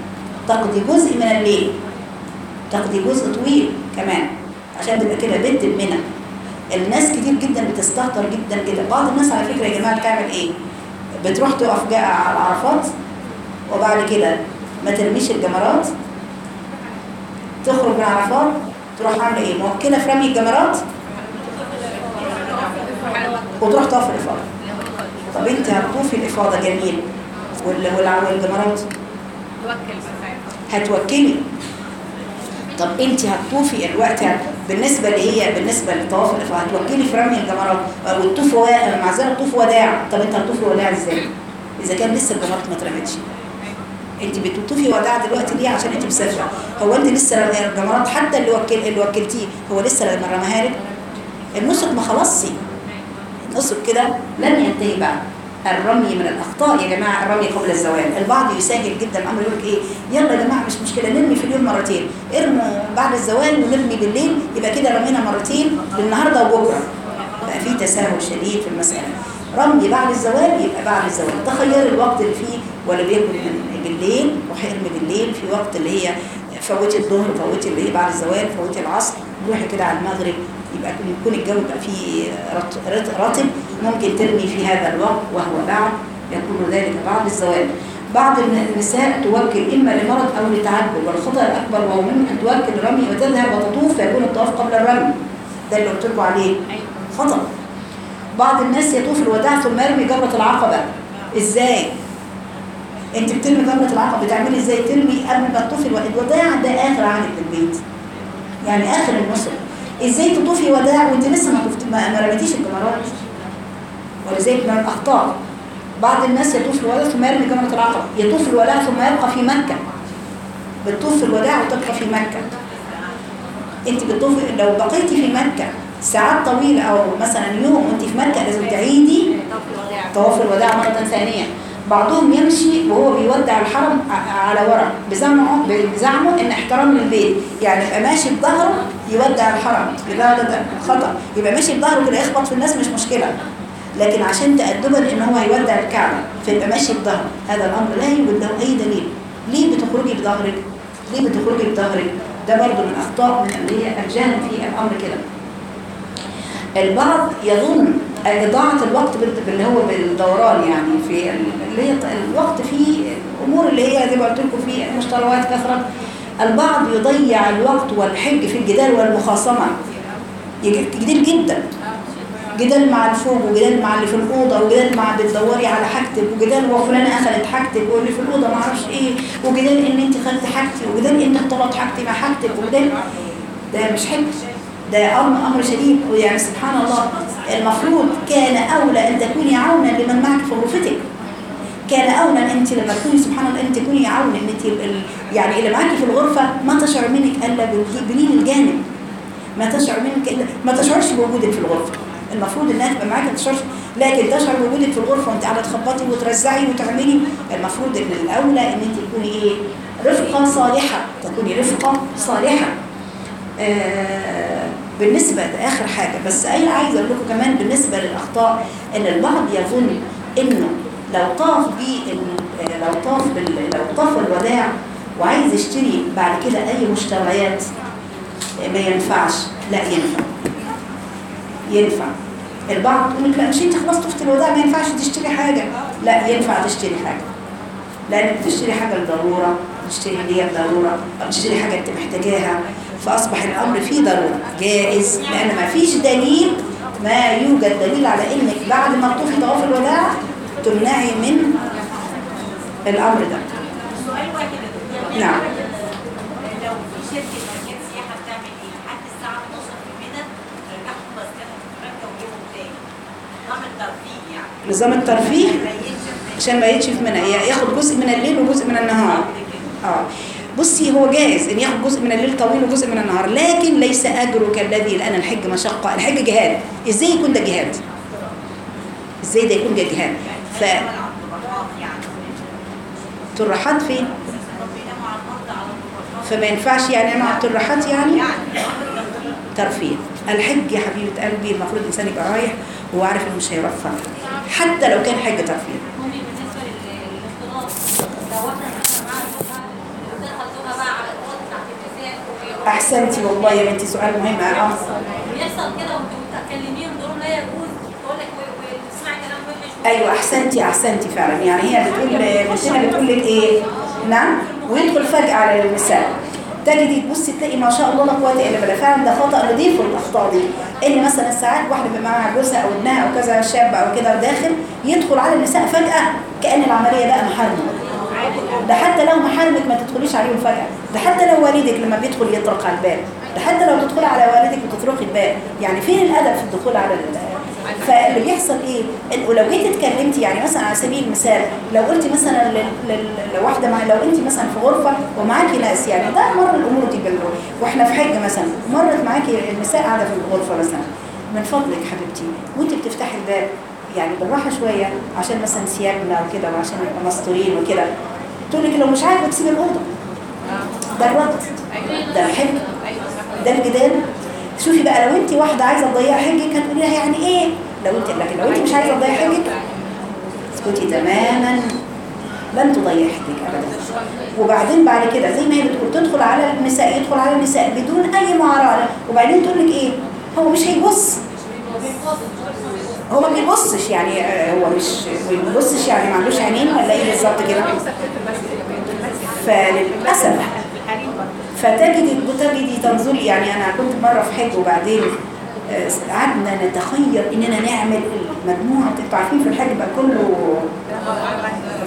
تقضي جزء من الليل. تقضي جزء طويل كمان. عشان تبقى كده بنت منى. الناس كتير جدا بتستهتر جدا جدا بعض الناس على فكرة يا جماعة بتعمل إيه؟ بتروح تقف جاء على عرفات وبعد كده ما ترميش الجمرات تخرج من عرفات تروح عامله إيه؟ موكله في رمي الجمرات؟ وتروح تقف الإفاضة. طب انت هتطوفي الإفاضة جميل. والع- والجمرات؟ هتوكلي. طب انت هتطوفي الوقت هت- بالنسبة اللي هي بالنسبة للطواف الإفاضة هتوكلي في رمي الجمرات؟ والطوف وا- معذره الطوف وداع طب انت هتطوفي وداع إزاي؟ إذا كان لسه الجمرات ما اترمتش. انت بتطوفي وداع دلوقتي ليه عشان انت مسافرة؟ هو انت لسه الجمرات حتى اللي وكل اللي وكلتيه هو لسه لما رماها لك؟ النسك ما خلصش. النسك كده لن ينتهي بعد. الرمي من الأخطاء يا جماعة الرمي قبل الزوال. البعض يسهل جدا الامر يقول لك إيه؟ يلا يا جماعة مش مشكلة نرمي في اليوم مرتين. ارموا بعد الزوال ونرمي بالليل يبقى كده رمينا مرتين للنهاردة وبكرة. بقى في تساهل شديد في المسألة. رمي بعد الزوال يبقى بعد الزوال. تخيل الوقت اللي فيه ولا بياكل من بالليل وهيرمي بالليل في وقت اللي هي فوتي الظهر فوتي اللي هي بعد الزوال فوتي العصر روحي كده على المغرب. يبقى يكون الجو يبقى فيه رط- رط- رطب ممكن ترمي في هذا الوقت وهو بعد يكون ذلك بعد الزوال. بعض النساء توكل إما لمرض أو لتعجل والخطا الأكبر وهو من أن توكل الرمي وتذهب وتطوف فيكون الطواف قبل الرمي. ده اللي قلت لكم عليه. خطأ. بعض الناس يطوف الوداع ثم يرمي جمره العقبة. إزاي؟ انت بترمي جمره العقبه بتعملي إزاي ترمي قبل ما تطوفي الوداع. ده آخر عهدك بالبيت يعني آخر النسك إزاي تطوفي وداع وأنت لسه ما طفت ما رميتيش الجمرات؟ ولذلك من الأخطاء. بعض الناس يطوف الوداع ثم يرمي جمرة العقبه يطوف الوداع ثم يبقى في مكة. بتطوف الوداع وتبقى في مكة. انت بتطوفي لو بقيتي في مكة ساعات طويلة أو مثلا يوم وأنت في مكة لازم تعيدي طواف الوداع مرة ثانية. بعضهم يمشي وهو بيودع الحرم على ورا بزعمه بزعمه إن احترام للبيت. يعني يبقى ماشي بظهره يودع الحرم. يبقى ده خطأ. يبقى ماشي بظهره كده يخبط في الناس مش مشكلة. لكن عشان تأدبا إن هو هيودع الكعبة فيبقى ماشي بظهره. هذا الأمر لا يوجد له أي دليل. ليه بتخرجي بظهرك؟ ليه بتخرجي بظهرك؟ ده برضو من أخطاء من اللي هي الجهل في الأمر كده. البعض يظن إضاعة الوقت بال- باللي هو بالدوران يعني في ال- اللي هي الوقت في الأمور اللي هي زي ما قلت لكم في مشتريات كثرة. البعض يضيع الوقت والحج في الجدال والمخاصمة. كتير جدا. جدال مع الفوق وجدال مع اللي في الأوضة وجدال مع بتدوري على حاجتك وجدال وفلانة أخذت حاجتك واللي في الأوضة ما أعرفش إيه وجدال إن أنت خدت حاجتي وجدال إن اختلط حاجتي مع حاجتك وجدال. ده مش حج. ده أمر أمر شديد. ويعني سبحان الله. المفروض كان أولى أن تكوني عونا لمن معك في غرفتك. كان أولى أن أنت لما تكوني سبحان الله أن تكوني عونا أن أنت يعني اللي معاكي في الغرفة ما تشعر منك إلا بلين الجانب. ما تشعر منك إلا ما تشعرش بوجودك في الغرفة. المفروض إنها تبقى معاك ما تشعرش لكن تشعر بوجودك في الغرفة وأنت قاعدة تخبطي وترزعي وتعملي. المفروض إن الأولى إن أنت تكوني إيه؟ رفقة صالحة. تكوني رفقة صالحة. آه بالنسبة ده اخر حاجة بس اي عايزة أقول لكم كمان بالنسبة للأخطاء إن البعض يظن إنه لو طاف بي لو طاف لو طاف الوداع وعايز يشتري بعد كده أي مشتريات ما ينفعش. لا ينفع. ينفع. البعض تقول لك لا مش أنت خلاص طفت الوداع ما ينفعش تشتري حاجة. لا ينفع تشتري حاجة. لانك تشتري حاجة لضروره تشتري هديه لضروره أو تشتري حاجة أنت محتاجاها. فأصبح الأمر فيه ضرورة. جائز. لأن ما فيش دليل ما يوجد دليل على إنك بعد ما تطوفي طواف الوداع تمنعي من الأمر ده. نعم. لو في شركة مكان سياحة بتعمل لحد الساعة 12 في المينا رجعهم مسكنة في مكه ويوم تاني. نظام الترفيه يعني. ما عشان ما يتشف منها ياخد جزء من الليل وجزء من النهار. آه. بصي هو جائز إن ياخد جزء من الليل طويل وجزء من النهار لكن ليس اجره كالذي الآن الحج مشقه الحج جهاد. إزاي يكون ده جهاد؟ إزاي ده يكون جهاد؟ ف ترحات فين فما ينفعش يعني أنا ترحات يعني ترفيه. الحج يا حبيبة قلبي المفروض الإنسان يبقى رايح وهو عارف إنه مش هيرفه حتى لو كان حج ترفيه ممكن بالنسبة للاختلاط لو واحدة مثلا معاها زوجها ودخل زوجها بقى على الاوضه بتاعت النساء وهي- أحسنتي والله يا بنتي سؤال مهم. آه بيحصل كده وانت بتكلميهم تقول لا يجوز. تقول لك وتسمعي كلام وحش. أيوه أحسنتي أحسنتي فعلا. يعني هي بتقول بنتنا بتقول لك إيه؟ نعم؟ ويدخل فجأة على النساء تجدي تبصي تلاقي ما شاء الله لا قوه إلا بالله فعلا ده خطأ نضيف الأخطاء دي. إن مثلا ساعات واحدة بيبقى معاها جوزها أو ابنها أو كذا شاب أو كده وداخل يدخل على النساء فجأة كأن العملية بقى محارمه ده حتى لو محارمك ما تدخليش عليهم فجاه ده حتى لو والدك لما بيدخل يطرق على الباب ده حتى لو تدخلي على والدك وتطرقي الباب يعني فين الأدب في الدخول على ال- فاللي بيحصل إيه؟ إن ولو جيت اتكلمتي يعني مثلا على سبيل المثال لو قلتي مثلا لواحده مع لو انت مثلا في غرفة ومعاكي ناس يعني ده مر الأمور دي بال وإحنا في حج مثلا مرت معاكي النساء قاعدة في الغرفة مثلا. من فضلك حبيبتي وانت بتفتحي الباب يعني بالراحة شوية عشان مثلا ثيابنا وكده وعشان نبقى مستورين وكده. تقول لك لو مش عاجبك سيب الأوضة. ده الرد. ده الحج ده الجدال. شوفي بقى لو انت واحدة عايزة تضيعي حجك هتقولي لها يعني إيه؟ لو انت لكن لو انت مش عايزة تضيعي حجك اسكتي تماما. لن تضيعي حجك ابدا. وبعدين بعد كده زي ما هي بتقول تدخل على النساء يدخل على النساء بدون أي معارضة. وبعدين تقول لك إيه؟ هو مش هيبص. هو ما بيبصش يعني آه، هو مش ما بيبصش يعني ما عندوش عينين ولا إيه بالظبط كده. فللأسف فتجدي تجدي تنظري يعني أنا كنت مرة في حج وبعدين آه، قعدنا نتخير إننا نعمل مجموعه أنتوا عارفين في الحج بقى كله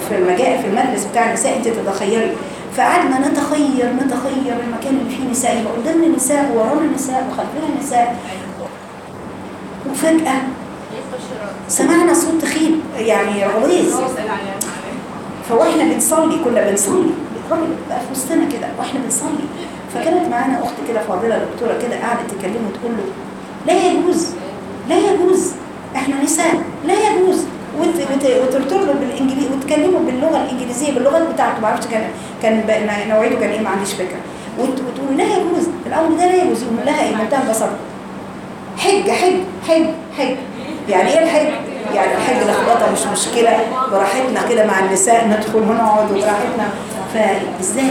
في المجال في المجلس بتاع النساء أنت تتخيري فقعدنا نتخير نتخير المكان اللي فيه نساء يبقى قدامنا نساء وورانا نساء وخلفنا نساء. وفجأة سمعنا صوت تخين يعني غليظ فواحنا بنصلي كنا بنصلي الراجل بقى في وسطنا كده وإحنا بنصلي. فكانت معانا أخت كده فاضلة دكتورة كده قعدت تكلمه وتقول له لا يجوز لا يجوز إحنا نساء لا يجوز وت- وت- وترتب له بالانجليزي وتكلمه باللغة الإنجليزية باللغات بتاعته ما أعرفش كان كان نوعيته كان إيه ما عنديش فكرة. وت- وتقول لا يجوز الامر ده لا يجوز يقول لها إيه منتهى البساطه حج حج حج حج. يعني إيه الحج؟ يعني الحج لخبطة مش مشكلة. براحتنا كده مع النساء ندخل ونقعد وبراحتنا. فإزاي؟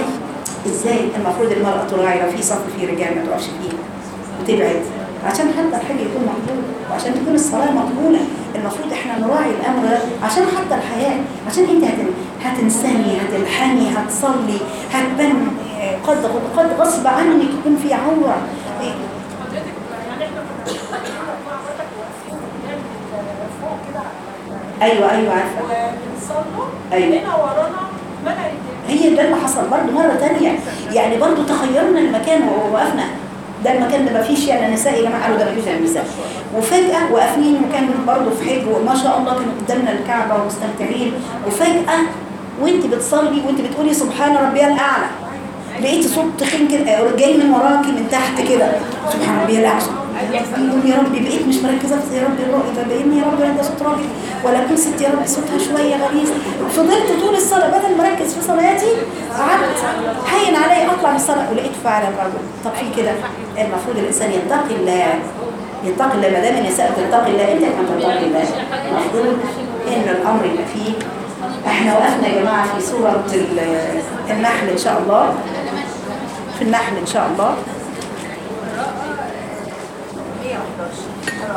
إزاي المفروض المرأة تراعي لو في صف فيه رجال ما تقفش فيه؟ وتبعد. عشان حتى الحج يكون مقبول. وعشان تكون الصلاة مقبولة. المفروض إحنا نراعي الأمر ده عشان حتى الحياة. عشان انت هتن- هتنساني هتلحني هتصلي هتبان آه، قد قد غصب عنك يكون في عورة إيه، حضرتك يعني إحنا كنا مع حضرتك واقفين قدام فوق كده أيوه أيوه عارفة. أيوة. هنا ورانا منع الدين هي ده اللي حصل برضه مرة تانية. يعني برضه تخيرنا المكان ووقفنا ده المكان ده مفيش يعني نساء يا جماعة. قالوا ده مفيش يعني نساء. وفجأة واقفين وكان برضه في حج وما شاء الله كانوا قدامنا الكعبة ومستمتعين. وفجأة وانت بتصلي وانت بتقولي سبحان ربي الأعلى. لقيتي صوت تخين كده جاي من وراكي من تحت كده. سبحان ربي الأعلى. يقول يا ربي بقيت مش مركزة في يا ربي الرؤية ده بإني يا ربي ده صوت راجل. ولا كنت ست يا ربي صوتها شوية غليظ. فضلت طول الصلاة بدل ما أركز في صلاتي قعدت هين عليا أطلع من الصلاه ولقيت فعلا برضه طب في كده المفروض الإنسان يتقي الله. يتقي الله ما دام النساء بتتقي الله أنت كمان تتقي الله. المفروض إن الأمر يبقى فيه. إحنا وقفنا يا جماعة في سوره ال- النحل إن شاء الله. في النحل إن شاء الله.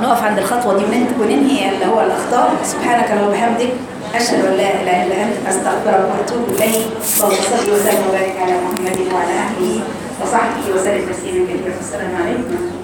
نقف عند الخطوة دي ونن- وننهي اللي هو الأخطاء. سبحانك اللهم وبحمدك أشهد أن لا إله إلا أنت أستغفرك وأتوب إليك. اللهم صل وسلم وبارك على محمد وعلى أهله وصحبه وسلم تسليما كثيرا. السلام عليكم.